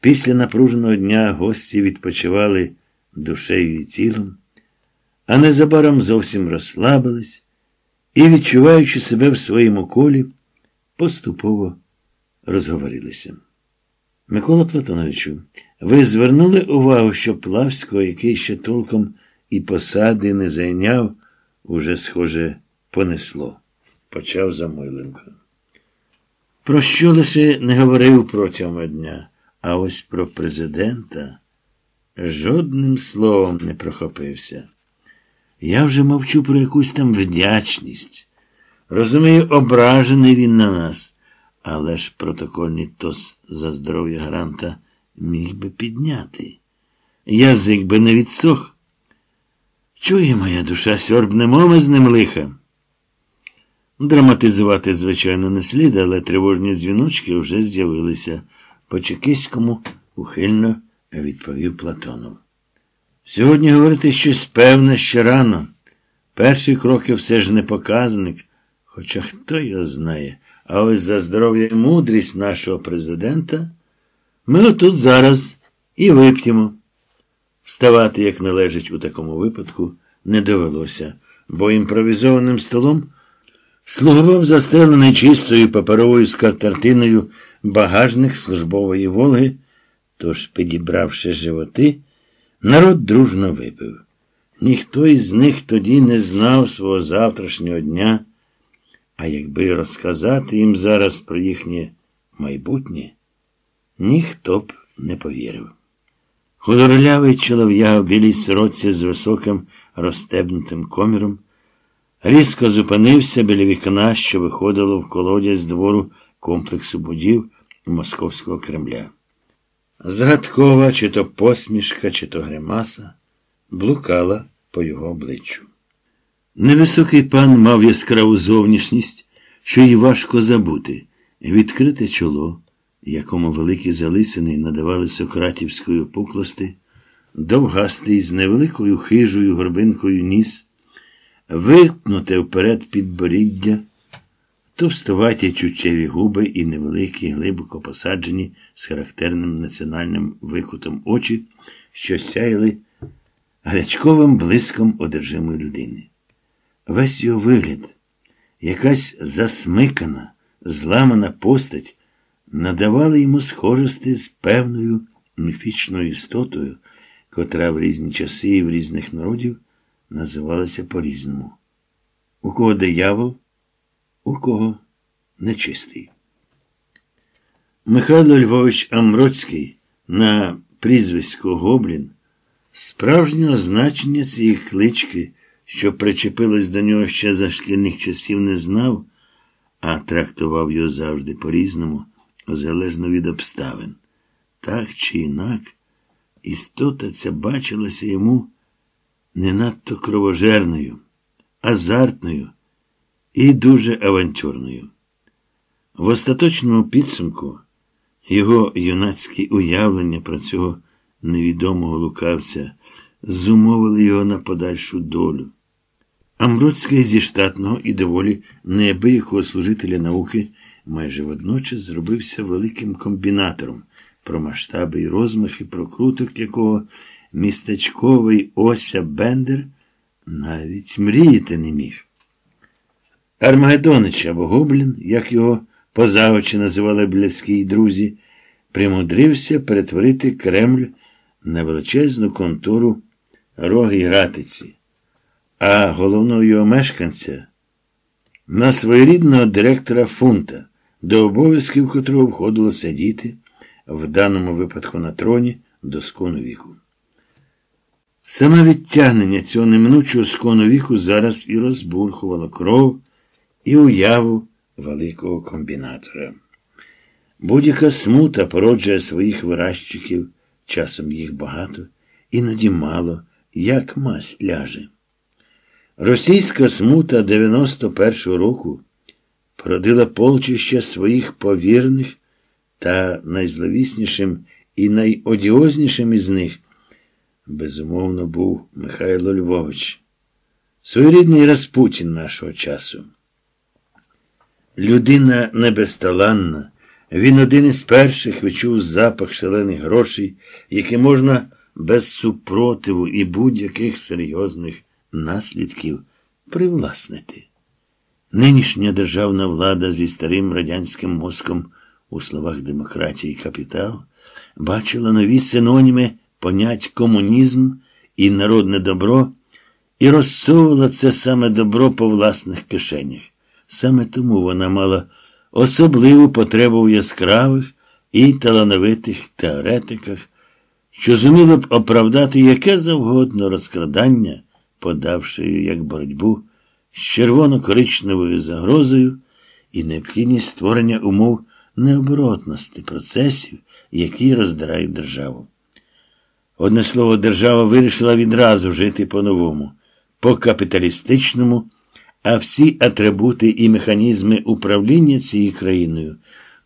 Після напруженого дня гості відпочивали душею і тілом, а незабаром зовсім розслабились і, відчуваючи себе в своєму колі, поступово розговорилися. Микола Платоновичу, ви звернули увагу, що Плавського, який ще толком і посади не зайняв, уже, схоже, понесло, почав Замойленко. Про що лише не говорив протягом дня, а ось про президента жодним словом не прохопився. Я вже мовчу про якусь там вдячність. Розумію, ображений він на нас, але ж протокольний тос за здоров'я гранта міг би підняти. Язик би не відсох. Чує моя душа, сьорбнемо ми з ним лиха. Драматизувати, звичайно, не слід, але тривожні дзвіночки вже з'явилися. По чекиському ухильно відповів Платонов. Сьогодні говорити щось певне ще рано. Перші кроки все ж не показник. Хоча хто його знає, а ось за здоров'я і мудрість нашого президента ми отут зараз і вип'ємо. Вставати, як належить у такому випадку, не довелося, бо імпровізованим столом слугував застелений чистою паперовою скатертиною багажник службової Волги, тож, підібравши животи, народ дружно випив. Ніхто із них тоді не знав свого завтрашнього дня. А якби розказати їм зараз про їхнє майбутнє, ніхто б не повірив. Худорлявий чолов'яга в білій сорочці з високим розстебнутим коміром, різко зупинився біля вікна, що виходило в колодязь двору комплексу будів Московського Кремля. Згадкова, чи то посмішка, чи то гримаса, блукала по його обличчю. Невисокий пан мав яскраву зовнішність, що їй важко забути, відкрите чоло, якому великі залисини надавали сократівської опуклости, довгастий з невеликою хижою горбинкою ніс, витнуте вперед підборіддя, товстоваті чучеві губи і невеликі, глибоко посаджені з характерним національним викутом очі, що сяяли гарячковим блиском одержимої людини. Весь його вигляд, якась засмикана, зламана постать, надавали йому схожості з певною міфічною істотою, котра в різні часи і в різних народів називалася по-різному. У кого диявол, у кого нечистий. Михайло Львович Амроцький на прізвисько Гоблін справжнього значення цієї клички, що причепилась до нього ще за шкільних часів, не знав, а трактував його завжди по-різному, залежно від обставин. Так чи інак, істота ця бачилася йому не надто кровожерною, азартною і дуже авантюрною. В остаточному підсумку його юнацькі уявлення про цього невідомого лукавця зумовили його на подальшу долю. Амбродський зі штатного і доволі неабиякого служителя науки майже водночас зробився великим комбінатором, про масштаби і розмахи прокруток якого містечковий Ося Бендер навіть мріяти не міг. Армагедонич або Гоблін, як його позавочі називали близькі друзі, примудрився перетворити Кремль на величезну контуру роги гратиці, а головного його мешканця на своєрідного директора фунта, до обов'язків котрого входило сидіти, в даному випадку на троні до скону віку. Саме відтягнення цього неминучого скону віку зараз і розбурхувало кров і уяву великого комбінатора. Будь-яка смута породжує своїх виразчиків, часом їх багато, іноді мало, як масть ляже. Російська смута 91-го року породила полчища своїх повірних та найзловіснішим і найодіознішим із них, безумовно, був Михайло Львович, своєрідний Распутін нашого часу. Людина небезталанна, він один із перших відчув запах шалених грошей, які можна без супротиву і будь-яких серйозних наслідків привласнити. Нинішня державна влада зі старим радянським мозком у словах демократії капітал бачила нові синоніми понять комунізм і народне добро і розсовувала це саме добро по власних кишенях. Саме тому вона мала особливу потребу в яскравих і талановитих теоретиках, що зуміли б оправдати яке завгодно розкрадання, подавши як боротьбу з червоно-коричневою загрозою і необхідність створення умов необоротності процесів, які роздирають державу. Одне слово, держава вирішила відразу жити по-новому, по капіталістичному а всі атрибути і механізми управління цією країною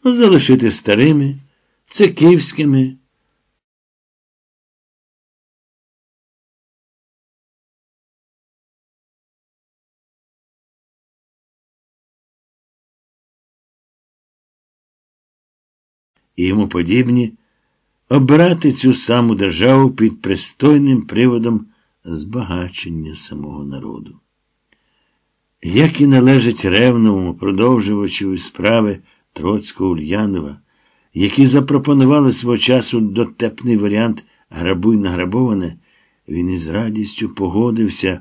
залишити старими, циківськими. І йому подібні обирати цю саму державу під пристойним приводом збагачення самого народу. Як і належить ревному продовжувачеві справи Троцького Ульянова, які запропонували свого часу дотепний варіант грабуй награбоване, він із радістю погодився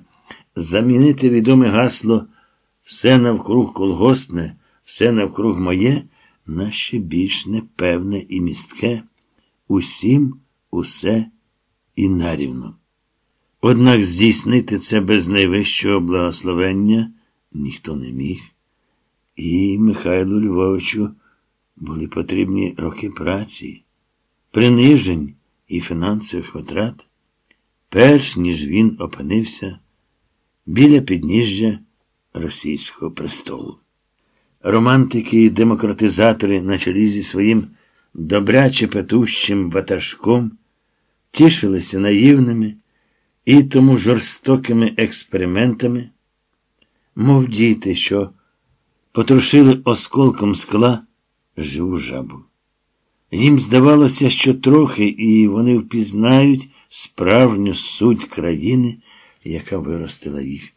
замінити відоме гасло все навкруг колгоспне, все навкруг моє, на більш непевне і містке, усім, усе і нарівно. Однак здійснити це без найвищого благословення ніхто не міг. І Михайлу Львовичу були потрібні роки праці, принижень і фінансових витрат, перш ніж він опинився біля підніжжя російського престолу. Романтики і демократизатори на чолі зі своїм добряче петущим ватажком тішилися наївними і тому жорстокими експериментами мов діти, що потрушили осколком скла живу жабу. Їм здавалося, що трохи, і вони впізнають справжню суть країни, яка виростила їх.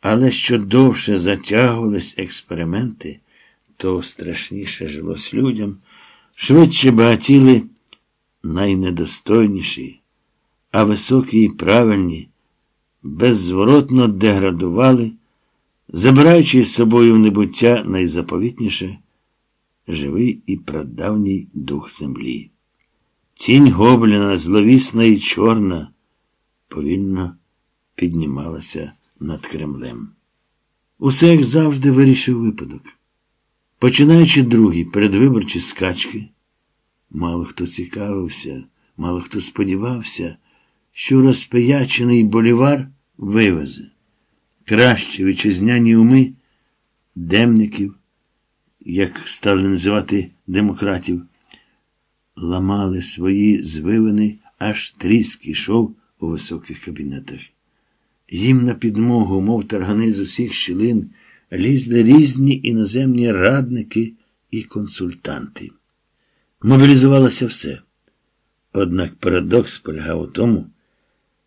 Але що довше затягувались експерименти, то страшніше жилось людям, швидше багатіли найнедостойніші, а високі і правильні беззворотно деградували забираючи з собою в небуття найзаповітніше. живий і прадавній дух землі. Тінь гобліна, зловісна і чорна, повільно піднімалася над Кремлем. Усе, як завжди, вирішив випадок. Починаючи другі передвиборчі скачки, мало хто цікавився, мало хто сподівався, що розпиячений болівар вивезе кращі вітчизняні уми демників, як стали називати демократів, ламали свої звивини, аж тріск ішов у високих кабінетах. Їм на підмогу, мов таргани з усіх щілин, лізли різні іноземні радники і консультанти. Мобілізувалося все. Однак парадокс полягав у тому,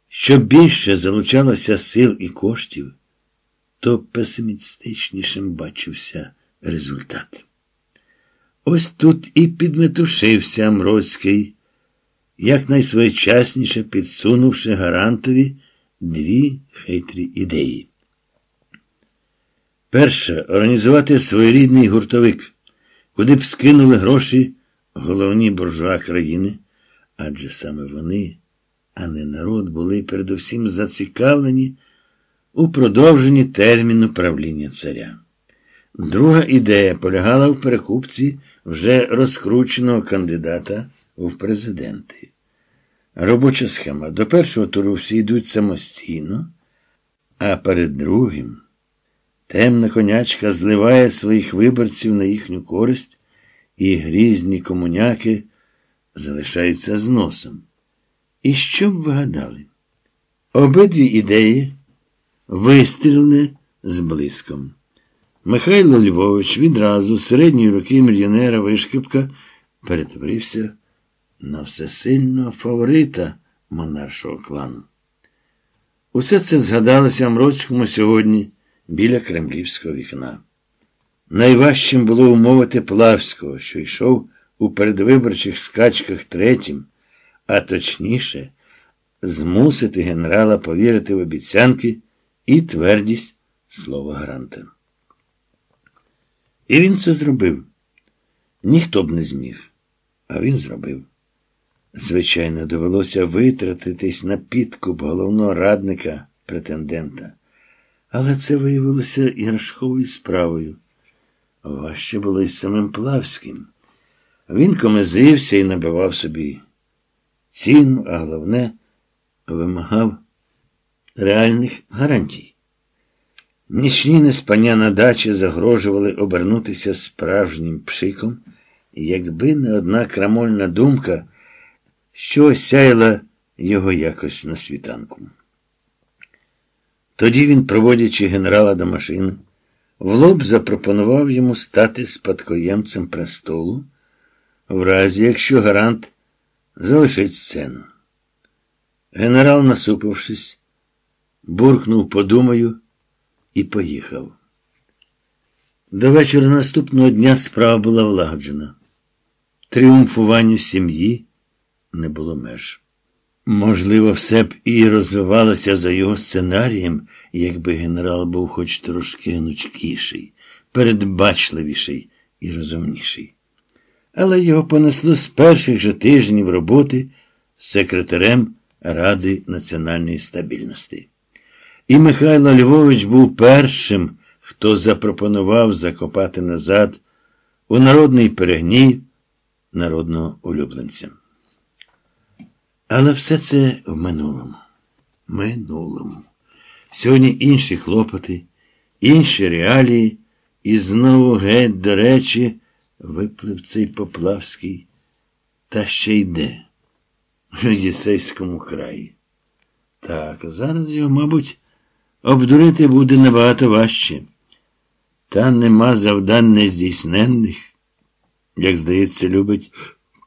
що більше залучалося сил і коштів, то песимістичнішим бачився результат. Ось тут і підметушився Амроцький, якнайсвоєчасніше підсунувши гарантові дві хитрі ідеї. Перше організувати своєрідний гуртовик, куди б скинули гроші головні буржуа країни, адже саме вони, а не народ, були передусім зацікавлені у продовженні терміну правління царя. Друга ідея полягала в перекупці вже розкрученого кандидата в президенти. Робоча схема. До першого туру всі йдуть самостійно, а перед другим темна конячка зливає своїх виборців на їхню користь, і грізні комуняки залишаються з носом. І що б ви гадали? Обидві ідеї вистрілили з блиском. Михайло Львович відразу середньої роки мільйонера Вишкипка перетворився на всесильного фаворита монаршого клану. Усе це згадалося Амроцькому сьогодні біля кремлівського вікна. Найважчим було умовити Плавського, що йшов у передвиборчих скачках третім, а точніше, змусити генерала повірити в обіцянки і твердість слова Гранта. І він це зробив. Ніхто б не зміг, а він зробив. Звичайно, довелося витратитись на підкуп головного радника претендента. Але це виявилося іграшковою справою. Важче було й самим Плавським. Він комезився і набивав собі ціну, а головне, вимагав реальних гарантій. Нічні неспання на дачі загрожували обернутися справжнім пшиком, якби не одна крамольна думка, що осяяла його якось на світанку. Тоді він, проводячи генерала до машини, в лоб запропонував йому стати спадкоємцем престолу, в разі якщо гарант залишить сцену. Генерал, насупившись, буркнув подумаю і поїхав. До вечора наступного дня справа була влагоджена. Тріумфуванню сім'ї не було меж. Можливо, все б і розвивалося за його сценарієм, якби генерал був хоч трошки гнучкіший, передбачливіший і розумніший. Але його понесло з перших же тижнів роботи секретарем Ради національної стабільності. І Михайло Львович був першим, хто запропонував закопати назад у народний перегній народного улюбленця. Але все це в минулому. Минулому. Сьогодні інші хлопоти, інші реалії, і знову геть, до речі, виплив цей Поплавський, та ще йде в Єсейському краї. Так, зараз його, мабуть, обдурити буде набагато важче. Та нема завдань нездійсненних, як здається, любить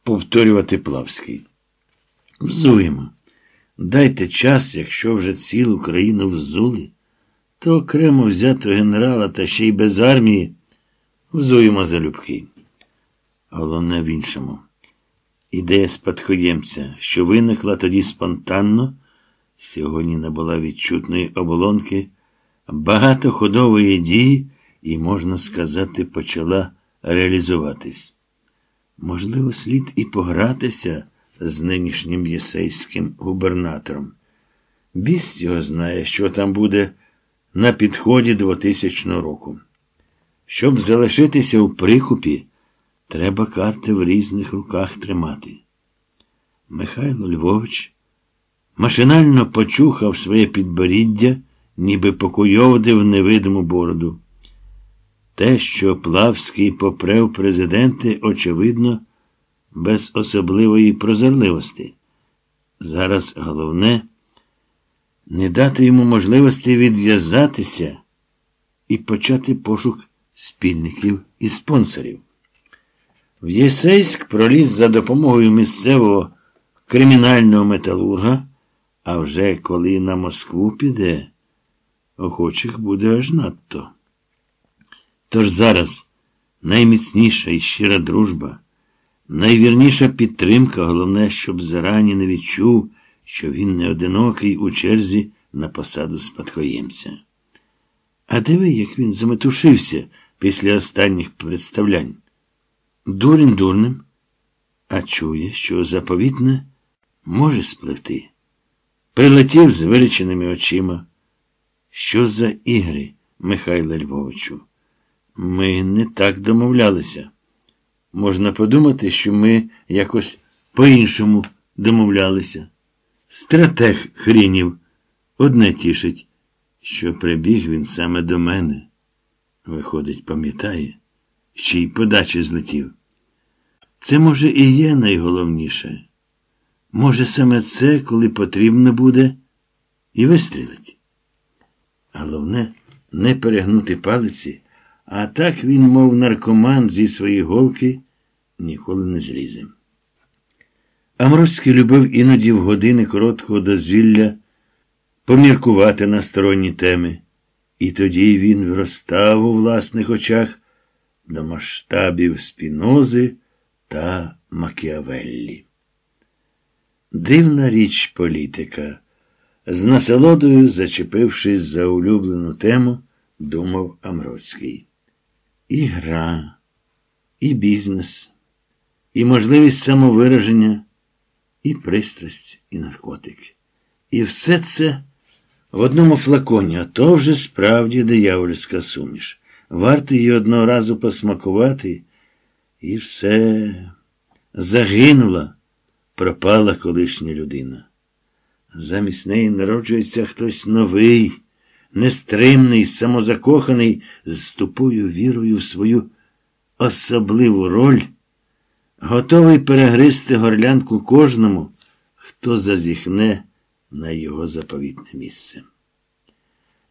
повторювати Плавський. Взуємо. Дайте час, якщо вже цілу країну взули, то окремо взято генерала та ще й без армії взуємо залюбки. Головне в іншому. Ідея спадкоємця, що виникла тоді спонтанно, сьогодні набула відчутної оболонки багатоходової дії і, можна сказати, почала реалізуватись. Можливо, слід і погратися з нинішнім єсейським губернатором. Бість його знає, що там буде на підході 2000 року. Щоб залишитися у прикупі, треба карти в різних руках тримати. Михайло Львович машинально почухав своє підборіддя, ніби покуйовдив невидиму бороду. Те, що Плавський попрев президенти, очевидно, без особливої прозорливості. Зараз головне не дати йому можливості відв'язатися і почати пошук спільників і спонсорів. В Єсейськ проліз за допомогою місцевого кримінального металурга, а вже коли на Москву піде, охочих буде аж надто. Тож зараз найміцніша і щира дружба, найвірніша підтримка, головне, щоб зарані не відчув, що він не одинокий у черзі на посаду спадкоємця. А диви, як він заметушився після останніх представлянь. Дурень дурним, а чує, що заповітне може спливти. Прилетів з виріченими очима. Що за ігри, Михайло Львовичу? Ми не так домовлялися. Можна подумати, що ми якось по-іншому домовлялися. Стратег хрінів одне тішить, що прибіг він саме до мене. Виходить, пам'ятає, ще й подачі злетів. Це, може, і є найголовніше. Може, саме це, коли потрібно буде, і вистрілить. Головне, не перегнути палиці. А так він, мов наркоман зі своєї голки, ніколи не злізе. Амроцький любив іноді в години короткого дозвілля поміркувати на сторонні теми, і тоді він виростав у власних очах до масштабів спінози та Макіавеллі. Дивна річ політика, з насолодою, зачепившись за улюблену тему, думав Амроцький. І гра, і бізнес, і можливість самовираження, і пристрасть, і наркотики. І все це в одному флаконі, а то вже справді диявольська суміш. Варто її одного разу посмакувати, і все загинула, пропала колишня людина. Замість неї народжується хтось новий нестримний, самозакоханий, з тупою вірою в свою особливу роль, готовий перегризти горлянку кожному, хто зазіхне на його заповітне місце.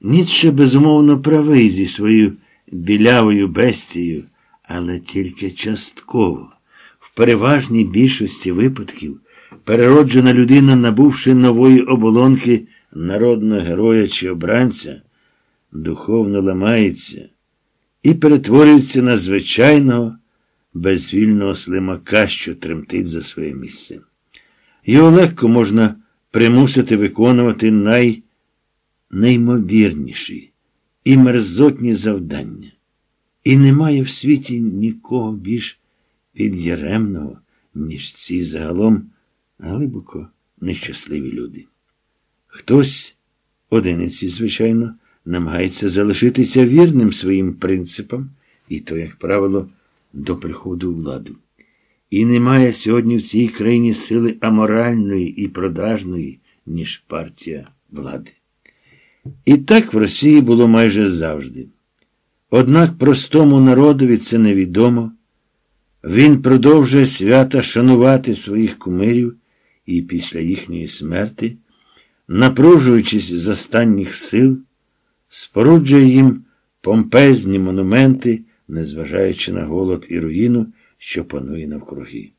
Ніцше, безумовно, правий зі своєю білявою бестією, але тільки частково. В переважній більшості випадків перероджена людина, набувши нової оболонки, народного героя чи обранця духовно ламається і перетворюється на звичайного, безвільного слимака, що тремтить за своє місце. Його легко можна примусити виконувати най... неймовірніші і мерзотні завдання. І немає в світі нікого більш під'єремного, ніж ці загалом глибоко нещасливі люди. Хтось, одиниці, звичайно, намагається залишитися вірним своїм принципам, і то, як правило, до приходу владу. І немає сьогодні в цій країні сили аморальної і продажної, ніж партія влади. І так в Росії було майже завжди. Однак простому народові це невідомо. Він продовжує свято шанувати своїх кумирів і після їхньої смерти напружуючись з останніх сил, споруджує їм помпезні монументи, незважаючи на голод і руїну, що панує навкруги.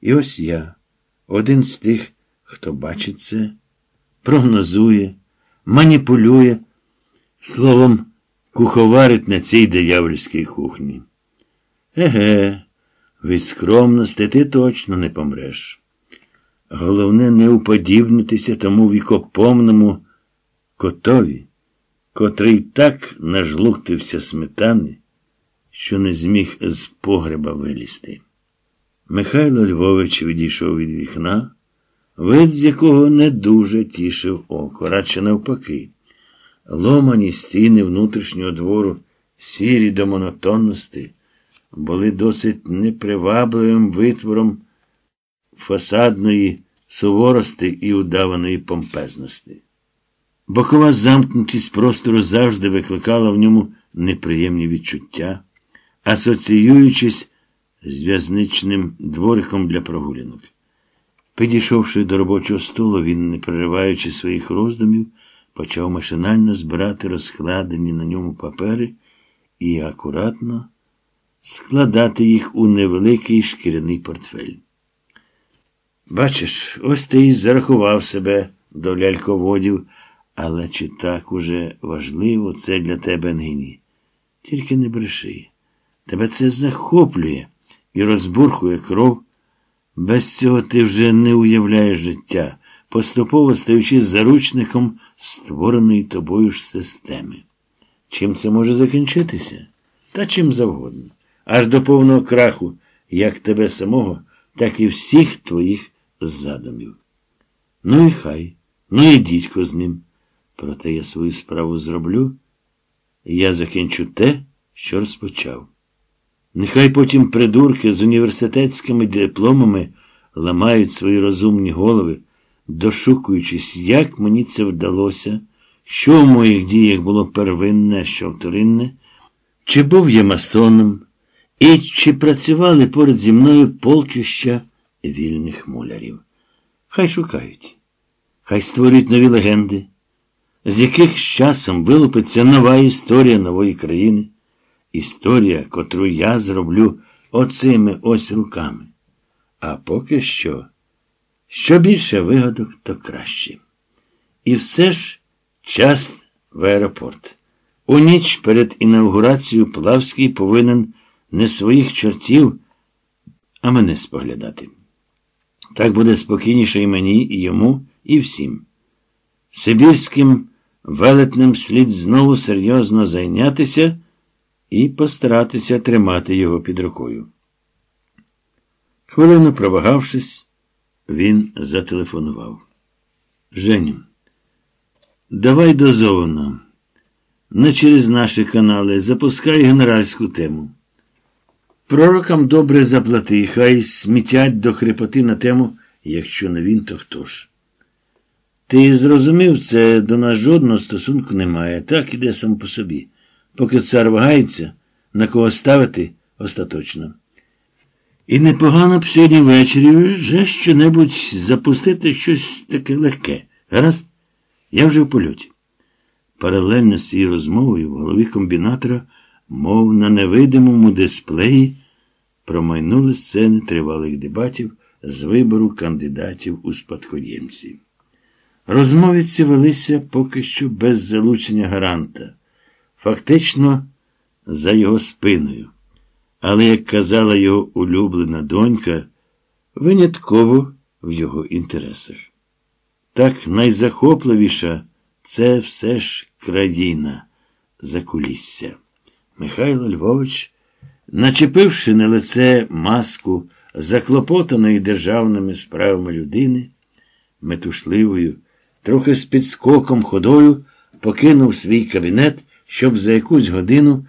І ось я, один з тих, хто бачить це, прогнозує, маніпулює, словом, куховарить на цій диявольській кухні. Еге, від скромності ти точно не помреш. Головне не уподібнитися тому вікопомному котові, котрий так нажлухтився сметани, що не зміг з погреба вилізти. Михайло Львович відійшов від вікна, вид з якого не дуже тішив око, радше навпаки. Ломані стіни внутрішнього двору, сірі до монотонності, були досить непривабливим витвором фасадної суворості і удаваної помпезності. Бокова замкнутість простору завжди викликала в ньому неприємні відчуття, асоціюючись з в'язничним двориком для прогулянок. Підійшовши до робочого столу, він, не перериваючи своїх роздумів, почав машинально збирати розкладені на ньому папери і акуратно складати їх у невеликий шкіряний портфель. Бачиш, ось ти і зарахував себе до ляльководів, але чи так уже важливо це для тебе нині? Тільки не бреши. Тебе це захоплює і розбурхує кров. Без цього ти вже не уявляєш життя, поступово стаючи заручником створеної тобою ж системи. Чим це може закінчитися? Та чим завгодно. Аж до повного краху, як тебе самого, так і всіх твоїх задумів. Ну і хай, ну і дідько з ним. Проте я свою справу зроблю, я закінчу те, що розпочав. Нехай потім придурки з університетськими дипломами ламають свої розумні голови, дошукуючись, як мені це вдалося, що в моїх діях було первинне, що вторинне, чи був я масоном, і чи працювали поряд зі мною полчища вільних мулярів. Хай шукають, хай створюють нові легенди, з яких з часом вилупиться нова історія нової країни. Історія, котру я зроблю оцими ось руками. А поки що, що більше вигадок, то краще. І все ж час в аеропорт. У ніч перед інаугурацією Плавський повинен не своїх чортів, а мене споглядати. Так буде спокійніше і мені, і йому, і всім. Сибірським велетнем слід знову серйозно зайнятися і постаратися тримати його під рукою. Хвилину провагавшись, він зателефонував. Женю, давай дозовано. Не через наші канали запускай генеральську тему. Пророкам добре заплати, хай смітять до хрипоти на тему, якщо не він, то хто ж. Ти зрозумів, це до нас жодного стосунку немає, так іде сам по собі. Поки цар вагається, на кого ставити остаточно. І непогано б сьогодні ввечері вже що-небудь запустити щось таке легке. Гаразд, я вже в польоті. Паралельно з цією розмовою в голові комбінатора, мов на невидимому дисплеї, промайнули сцени тривалих дебатів з вибору кандидатів у спадкоємці. Розмови ці велися поки що без залучення гаранта, фактично за його спиною. Але, як казала його улюблена донька, винятково в його інтересах. Так найзахопливіша це все ж країна закулісся. Михайло Львович, начепивши на лице маску заклопотаної державними справами людини, метушливою, трохи з підскоком ходою покинув свій кабінет, щоб за якусь годину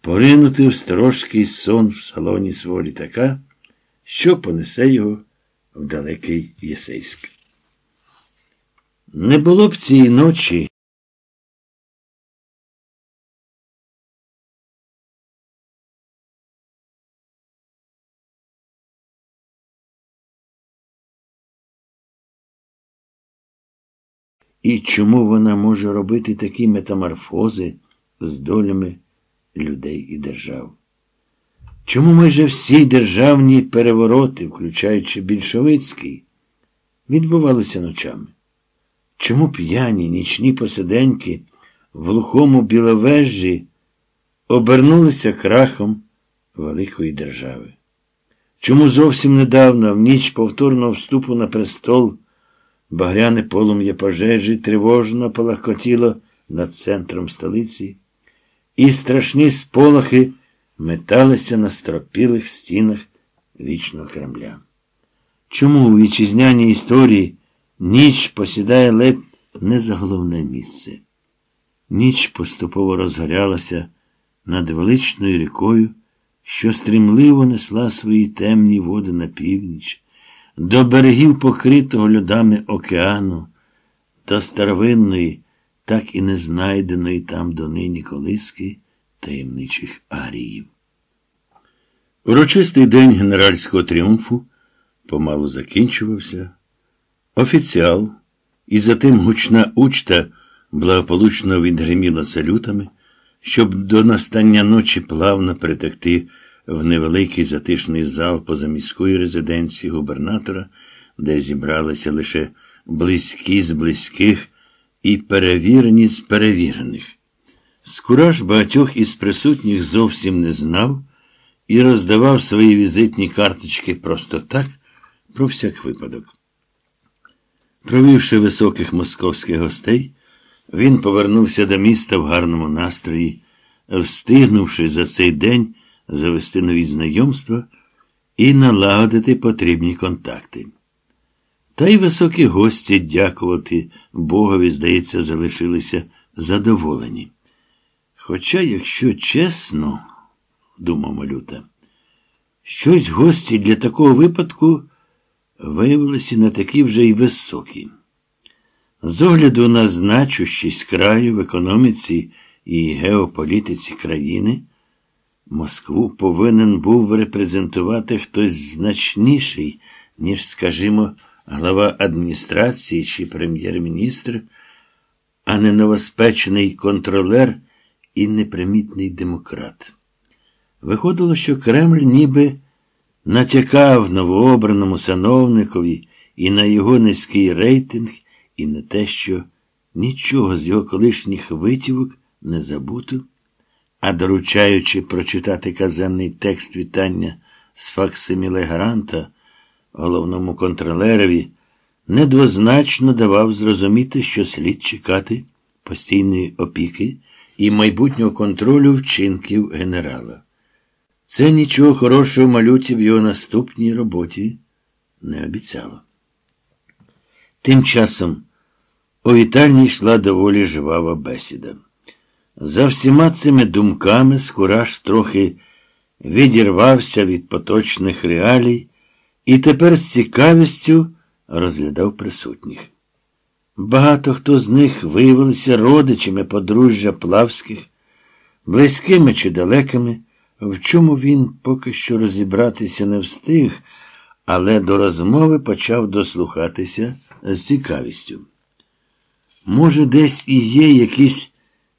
поринути в сторожкий сон в салоні свого літака, що понесе його в далекий Єсейськ. Не було б цієї ночі. І чому вона може робити такі метаморфози з долями людей і держав? Чому майже всі державні перевороти, включаючи більшовицький, відбувалися ночами? Чому п'яні нічні посиденьки в глухому біловежжі обернулися крахом великої держави? Чому зовсім недавно, в ніч повторного вступу на престол, багряне полум'я пожежі тривожно полахкотіло над центром столиці, і страшні сполохи металися на стропілих стінах вічного Кремля. Чому у вітчизняній історії ніч посідає ледь не за головне місце? Ніч поступово розгорялася над величною рікою, що стрімливо несла свої темні води на північ, до берегів покритого льодами океану, до старовинної, так і не знайденої там донині колиски таємничих аріїв. Урочистий день генеральського тріумфу помалу закінчувався. Офіціал, і затим гучна учта благополучно відгриміла салютами, щоб до настання ночі плавно притекти в невеликий затишний зал позаміської резиденції губернатора, де зібралися лише близькі з близьких і перевірені з перевірених. Скураж багатьох із присутніх зовсім не знав і роздавав свої візитні карточки просто так, про всяк випадок. Провівши високих московських гостей, він повернувся до міста в гарному настрої, встигнувши за цей день завести нові знайомства і налагодити потрібні контакти. Та й високі гості, дякувати Богові, здається, залишилися задоволені. Хоча, якщо чесно, думав малюта, щось гості для такого випадку виявилися не такі вже й високі. З огляду на значущість краю в економіці і геополітиці країни, Москву повинен був репрезентувати хтось значніший, ніж, скажімо, глава адміністрації чи прем'єр-міністр, а не новоспечений контролер і непримітний демократ. Виходило, що Кремль ніби натякав новообраному сановникові і на його низький рейтинг, і на те, що нічого з його колишніх витівок не забуто, а доручаючи прочитати казенний текст вітання з факсиміле Гранта, головному контролерові, недвозначно давав зрозуміти, що слід чекати постійної опіки і майбутнього контролю вчинків генерала. Це нічого хорошого малюті в його наступній роботі не обіцяло. Тим часом у вітальні йшла доволі жвава бесіда. За всіма цими думками Скураж трохи відірвався від поточних реалій і тепер з цікавістю розглядав присутніх. Багато хто з них виявилися родичами подружжя Плавських, близькими чи далекими, в чому він поки що розібратися не встиг, але до розмови почав дослухатися з цікавістю. Може, десь і є якісь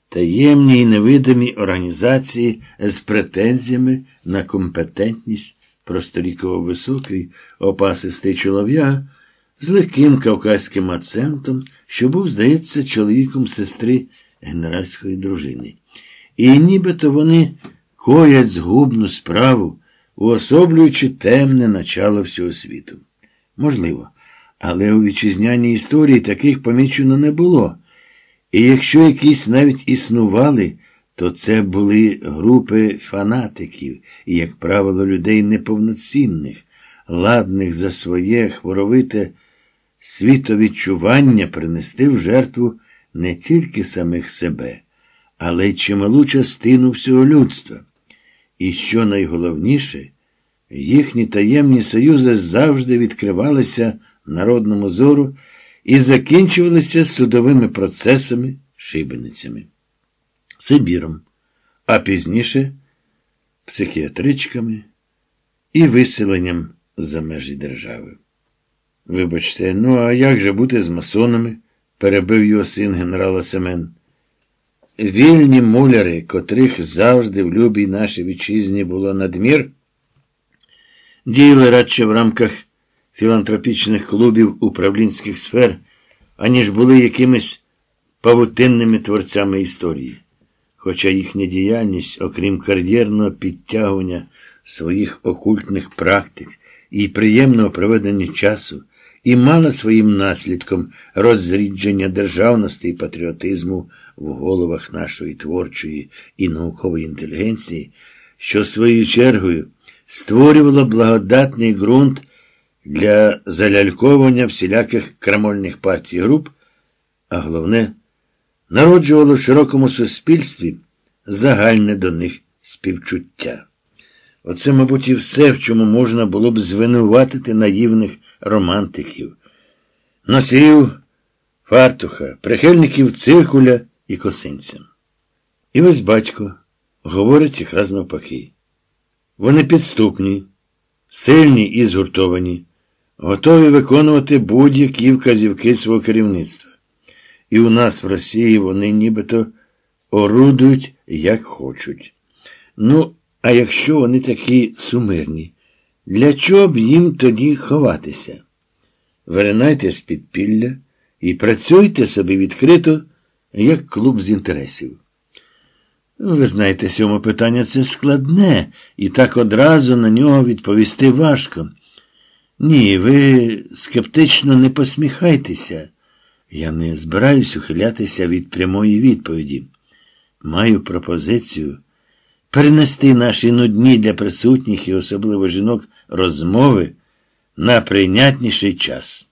таємні і невидимі організації з претензіями на компетентність просторіково високий, опасистий чолов'я з легким кавказьким акцентом, що був, здається, чоловіком сестри генеральської дружини. І нібито вони коять згубну справу, уособлюючи темне начало всього світу. Можливо, але у вітчизняній історії таких помічено не було. І якщо якісь навіть існували, то це були групи фанатиків і, як правило, людей неповноцінних, ладних за своє хворовите світовідчування принести в жертву не тільки самих себе, але й чималу частину всього людства. І що найголовніше, їхні таємні союзи завжди відкривалися народному зору і закінчувалися судовими процесами, шибеницями, Сибіром, а пізніше психіатричками і виселенням за межі держави. Вибачте, ну а як же бути з масонами? перебив його син генерала Семен. Вільні муляри, котрих завжди в любій нашій вітчизні було надмір, діяли радше в рамках філантропічних клубів управлінських сфер, аніж були якимись павутинними творцями історії. Хоча їхня діяльність, окрім кар'єрного підтягування своїх окультних практик і приємного проведення часу, і мала своїм наслідком розрідження державності і патріотизму в головах нашої творчої і наукової інтелігенції, що своєю чергою створювало благодатний ґрунт для заляльковування всіляких крамольних партій груп, а головне, народжувало в широкому суспільстві загальне до них співчуття. Оце, мабуть, і все, в чому можна було б звинуватити наївних романтиків, носіїв фартуха, прихильників циркуля і косинця. І ось батько говорить якраз навпаки. Вони підступні, сильні і згуртовані, готові виконувати будь-які вказівки свого керівництва. І у нас в Росії вони нібито орудують, як хочуть. Ну, а якщо вони такі сумирні, для чого б їм тоді ховатися? Виринайте з підпілля і працюйте собі відкрито, як клуб з інтересів. Ви знаєте, сьоме питання це складне, і так одразу на нього відповісти важко. Ні, ви скептично не посміхайтеся. Я не збираюсь ухилятися від прямої відповіді. Маю пропозицію перенести наші нудні для присутніх і особливо жінок розмови на прийнятніший час.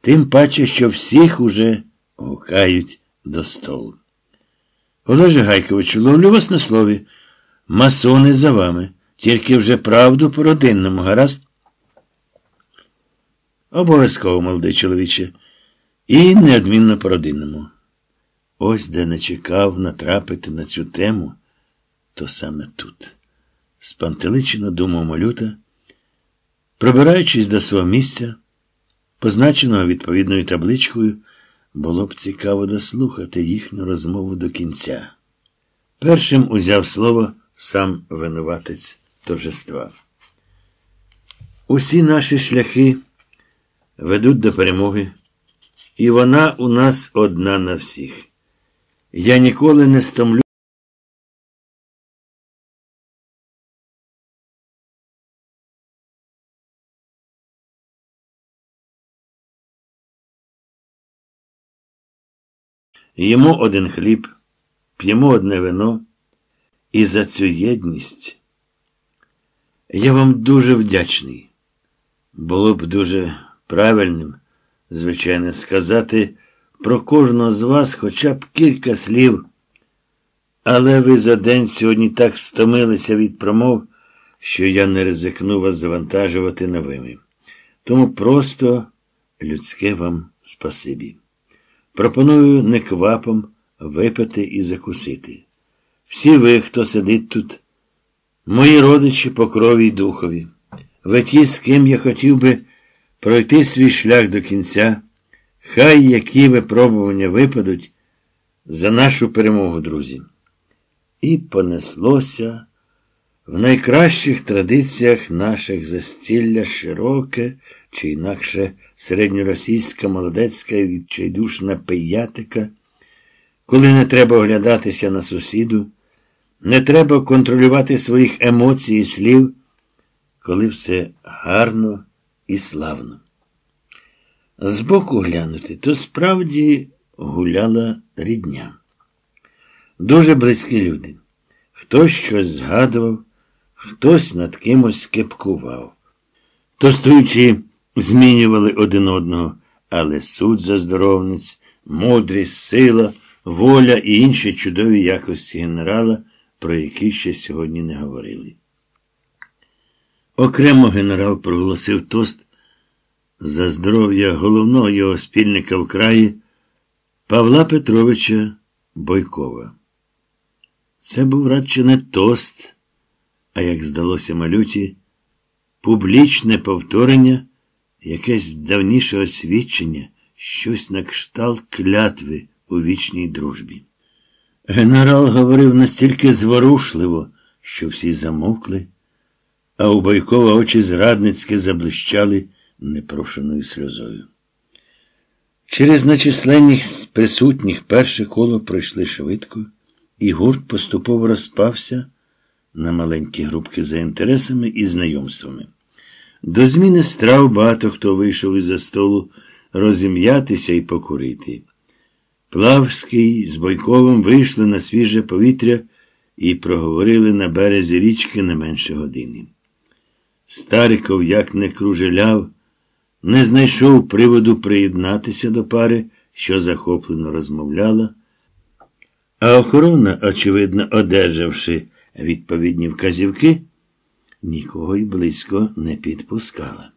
Тим паче, що всіх уже гукають до столу. Олеже Гайковичу, ловлю вас на слові. Масони за вами, тільки вже правду по родинному, гаразд? Обов'язково, молодий чоловіче, і неодмінно по родинному. Ось де не чекав натрапити на цю тему, то саме тут. Спантеличено думав малюта, пробираючись до свого місця, позначеного відповідною табличкою, було б цікаво дослухати їхню розмову до кінця. Першим узяв слово сам винуватець торжества. Усі наші шляхи ведуть до перемоги, і вона у нас одна на всіх. Я ніколи не стомлю. Їмо один хліб, п'ємо одне вино, і за цю єдність я вам дуже вдячний. Було б дуже правильним, звичайно, сказати про кожного з вас хоча б кілька слів, але ви за день сьогодні так стомилися від промов, що я не ризикну вас завантажувати новими. Тому просто людське вам спасибі. Пропоную неквапом випити і закусити. Всі ви, хто сидить тут, мої родичі по крові й духові, ви ті, з ким я хотів би пройти свій шлях до кінця, хай які випробування випадуть за нашу перемогу, друзі. І понеслося в найкращих традиціях наших застілля широке чи інакше середньоросійська молодецька і відчайдушна пиятика, коли не треба оглядатися на сусіду, не треба контролювати своїх емоцій і слів, коли все гарно і славно. Збоку глянути, то справді гуляла рідня. Дуже близькі люди. Хтось щось згадував, хтось над кимось кепкував. То стоючи, змінювали один одного, але суд заздоровниць, мудрість, сила, воля і інші чудові якості генерала, про які ще сьогодні не говорили. Окремо генерал проголосив тост за здоров'я головного його спільника в краї Павла Петровича Бойкова. Це був радше не тост, а, як здалося малюті, публічне повторення, якесь давніше освідчення, щось на кшталт клятви у вічній дружбі. Генерал говорив настільки зворушливо, що всі замовкли, а у Бойкова очі зрадницьки заблищали непрошеною сльозою. Через начисленність присутніх перше коло пройшли швидко, і гурт поступово розпався на маленькі групки за інтересами і знайомствами. До зміни страв багато хто вийшов із за столу розім'ятися і покурити. Плавський з Бойковим вийшли на свіже повітря і проговорили на березі річки не менше години. Стариков як не кружеляв, не знайшов приводу приєднатися до пари, що захоплено розмовляла, а охорона, очевидно, одержавши відповідні вказівки, нікого й близько не підпускала.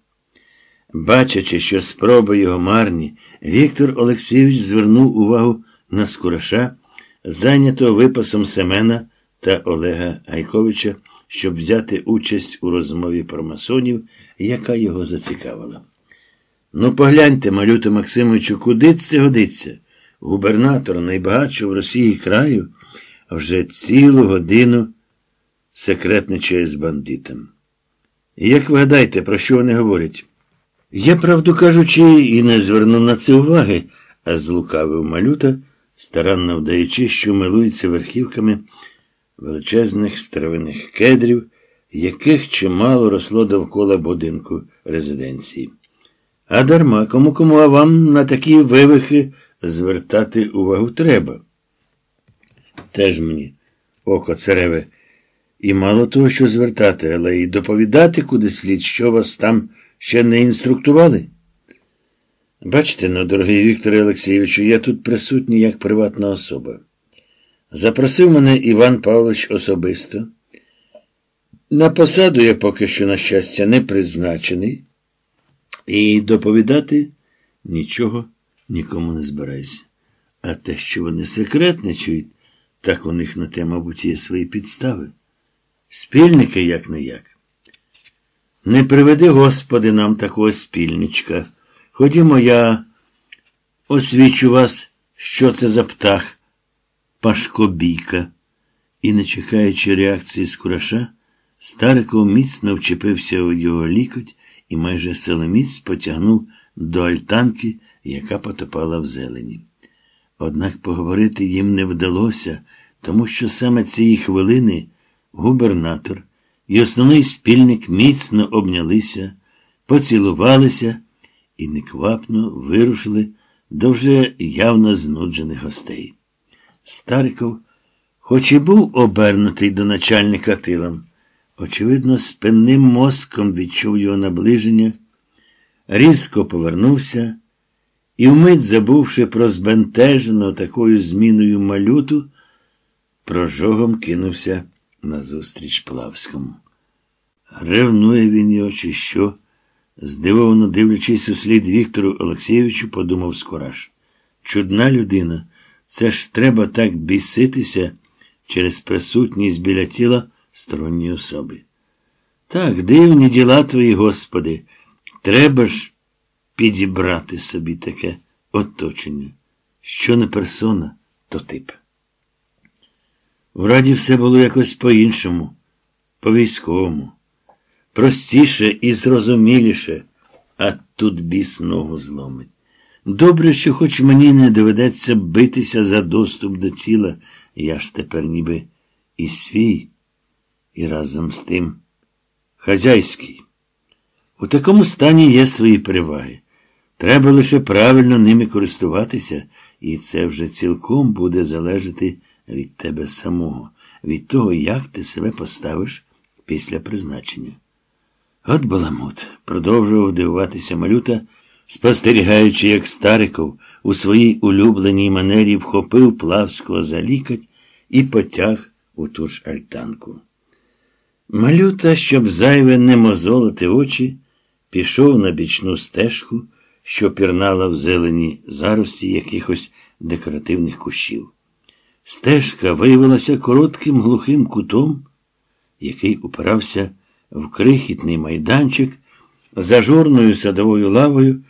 Бачачи, що спроби його марні, Віктор Олексійович звернув увагу на Скураша, зайнятого випасом Семена та Олега Гайковича, щоб взяти участь у розмові про масонів, яка його зацікавила. Ну, погляньте, малюте Максимовичу, куди це годиться? Губернатор найбагатшого в Росії краю вже цілу годину секретничає з бандитом. І як ви гадаєте, про що вони говорять? Я, правду кажучи, і не звернув на це уваги, а злукавив малюта, старанно вдаючи, що милується верхівками величезних старовинних кедрів, яких чимало росло довкола будинку резиденції. А дарма, кому кому, а вам на такі вивихи звертати увагу треба. Теж мені, око цареве, і мало того, що звертати, але й доповідати куди слід, що вас там ще не інструктували. Бачите, ну, дорогий Вікторе Олексійовичу, я тут присутній як приватна особа. Запросив мене Іван Павлович особисто. На посаду я поки що, на щастя, не призначений, і доповідати нічого нікому не збираюся. А те, що вони секретничають, так у них на те, мабуть, є свої підстави. Спільники як не як. Не приведи, Господи, нам такого спільничка. Ходімо, я освічу вас, що це за птах, пашкобійка. І, не чекаючи реакції з кураша, Стариков міцно вчепився у його лікоть і майже силоміць потягнув до альтанки, яка потопала в зелені. Однак поговорити їм не вдалося, тому що саме цієї хвилини губернатор і основний спільник міцно обнялися, поцілувалися і неквапно вирушили до вже явно знуджених гостей. Стариков, хоч і був обернутий до начальника тилом, очевидно, спинним мозком відчув його наближення, різко повернувся і, вмить забувши про збентежену такою зміною малюту, прожогом кинувся назустріч Плавському. Ревнує він його, чи що? Здивовано дивлячись у слід Віктору Олексійовичу, подумав Скораш. Чудна людина, це ж треба так біситися через присутність біля тіла сторонньої особи. Так, дивні діла твої, Господи, треба ж підібрати собі таке оточення. Що не персона, то тип. В раді все було якось по-іншому, по-військовому, простіше і зрозуміліше, а тут біс ногу зломить. Добре, що хоч мені не доведеться битися за доступ до тіла, я ж тепер ніби і свій, і разом з тим хазяйський. У такому стані є свої переваги. Треба лише правильно ними користуватися, і це вже цілком буде залежати від тебе самого, від того, як ти себе поставиш після призначення. От баламут, продовжував дивуватися малюта, спостерігаючи, як Стариков у своїй улюбленій манері вхопив Плавського за лікоть і потяг у ту ж альтанку. Малюта, щоб зайве не мозолити очі, пішов на бічну стежку, що пірнала в зелені зарості якихось декоративних кущів. Стежка виявилася коротким глухим кутом, який упирався в крихітний майданчик за жорною садовою лавою,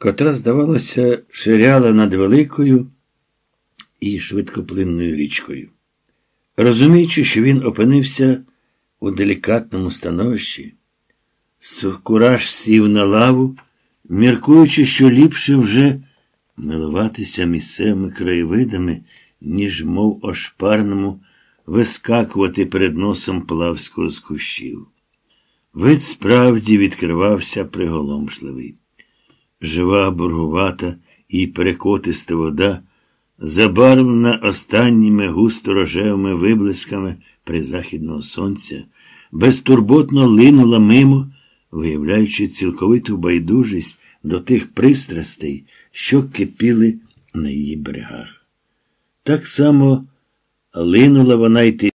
котра, здавалося, ширяла над великою і швидкоплинною річкою. Розуміючи, що він опинився у делікатному становищі, Сокураж сів на лаву, міркуючи, що ліпше вже милуватися місцевими краєвидами ніж мов ошпарному, вискакувати перед носом плавського з кущів. Вид справді відкривався приголомшливий. Жива, бургувата і перекотиста вода забарвлена останніми густо рожевими виблисками призахідного сонця, безтурботно линула мимо, виявляючи цілковиту байдужість до тих пристрастей, що кипіли на її берегах. Так само линула вона й ти.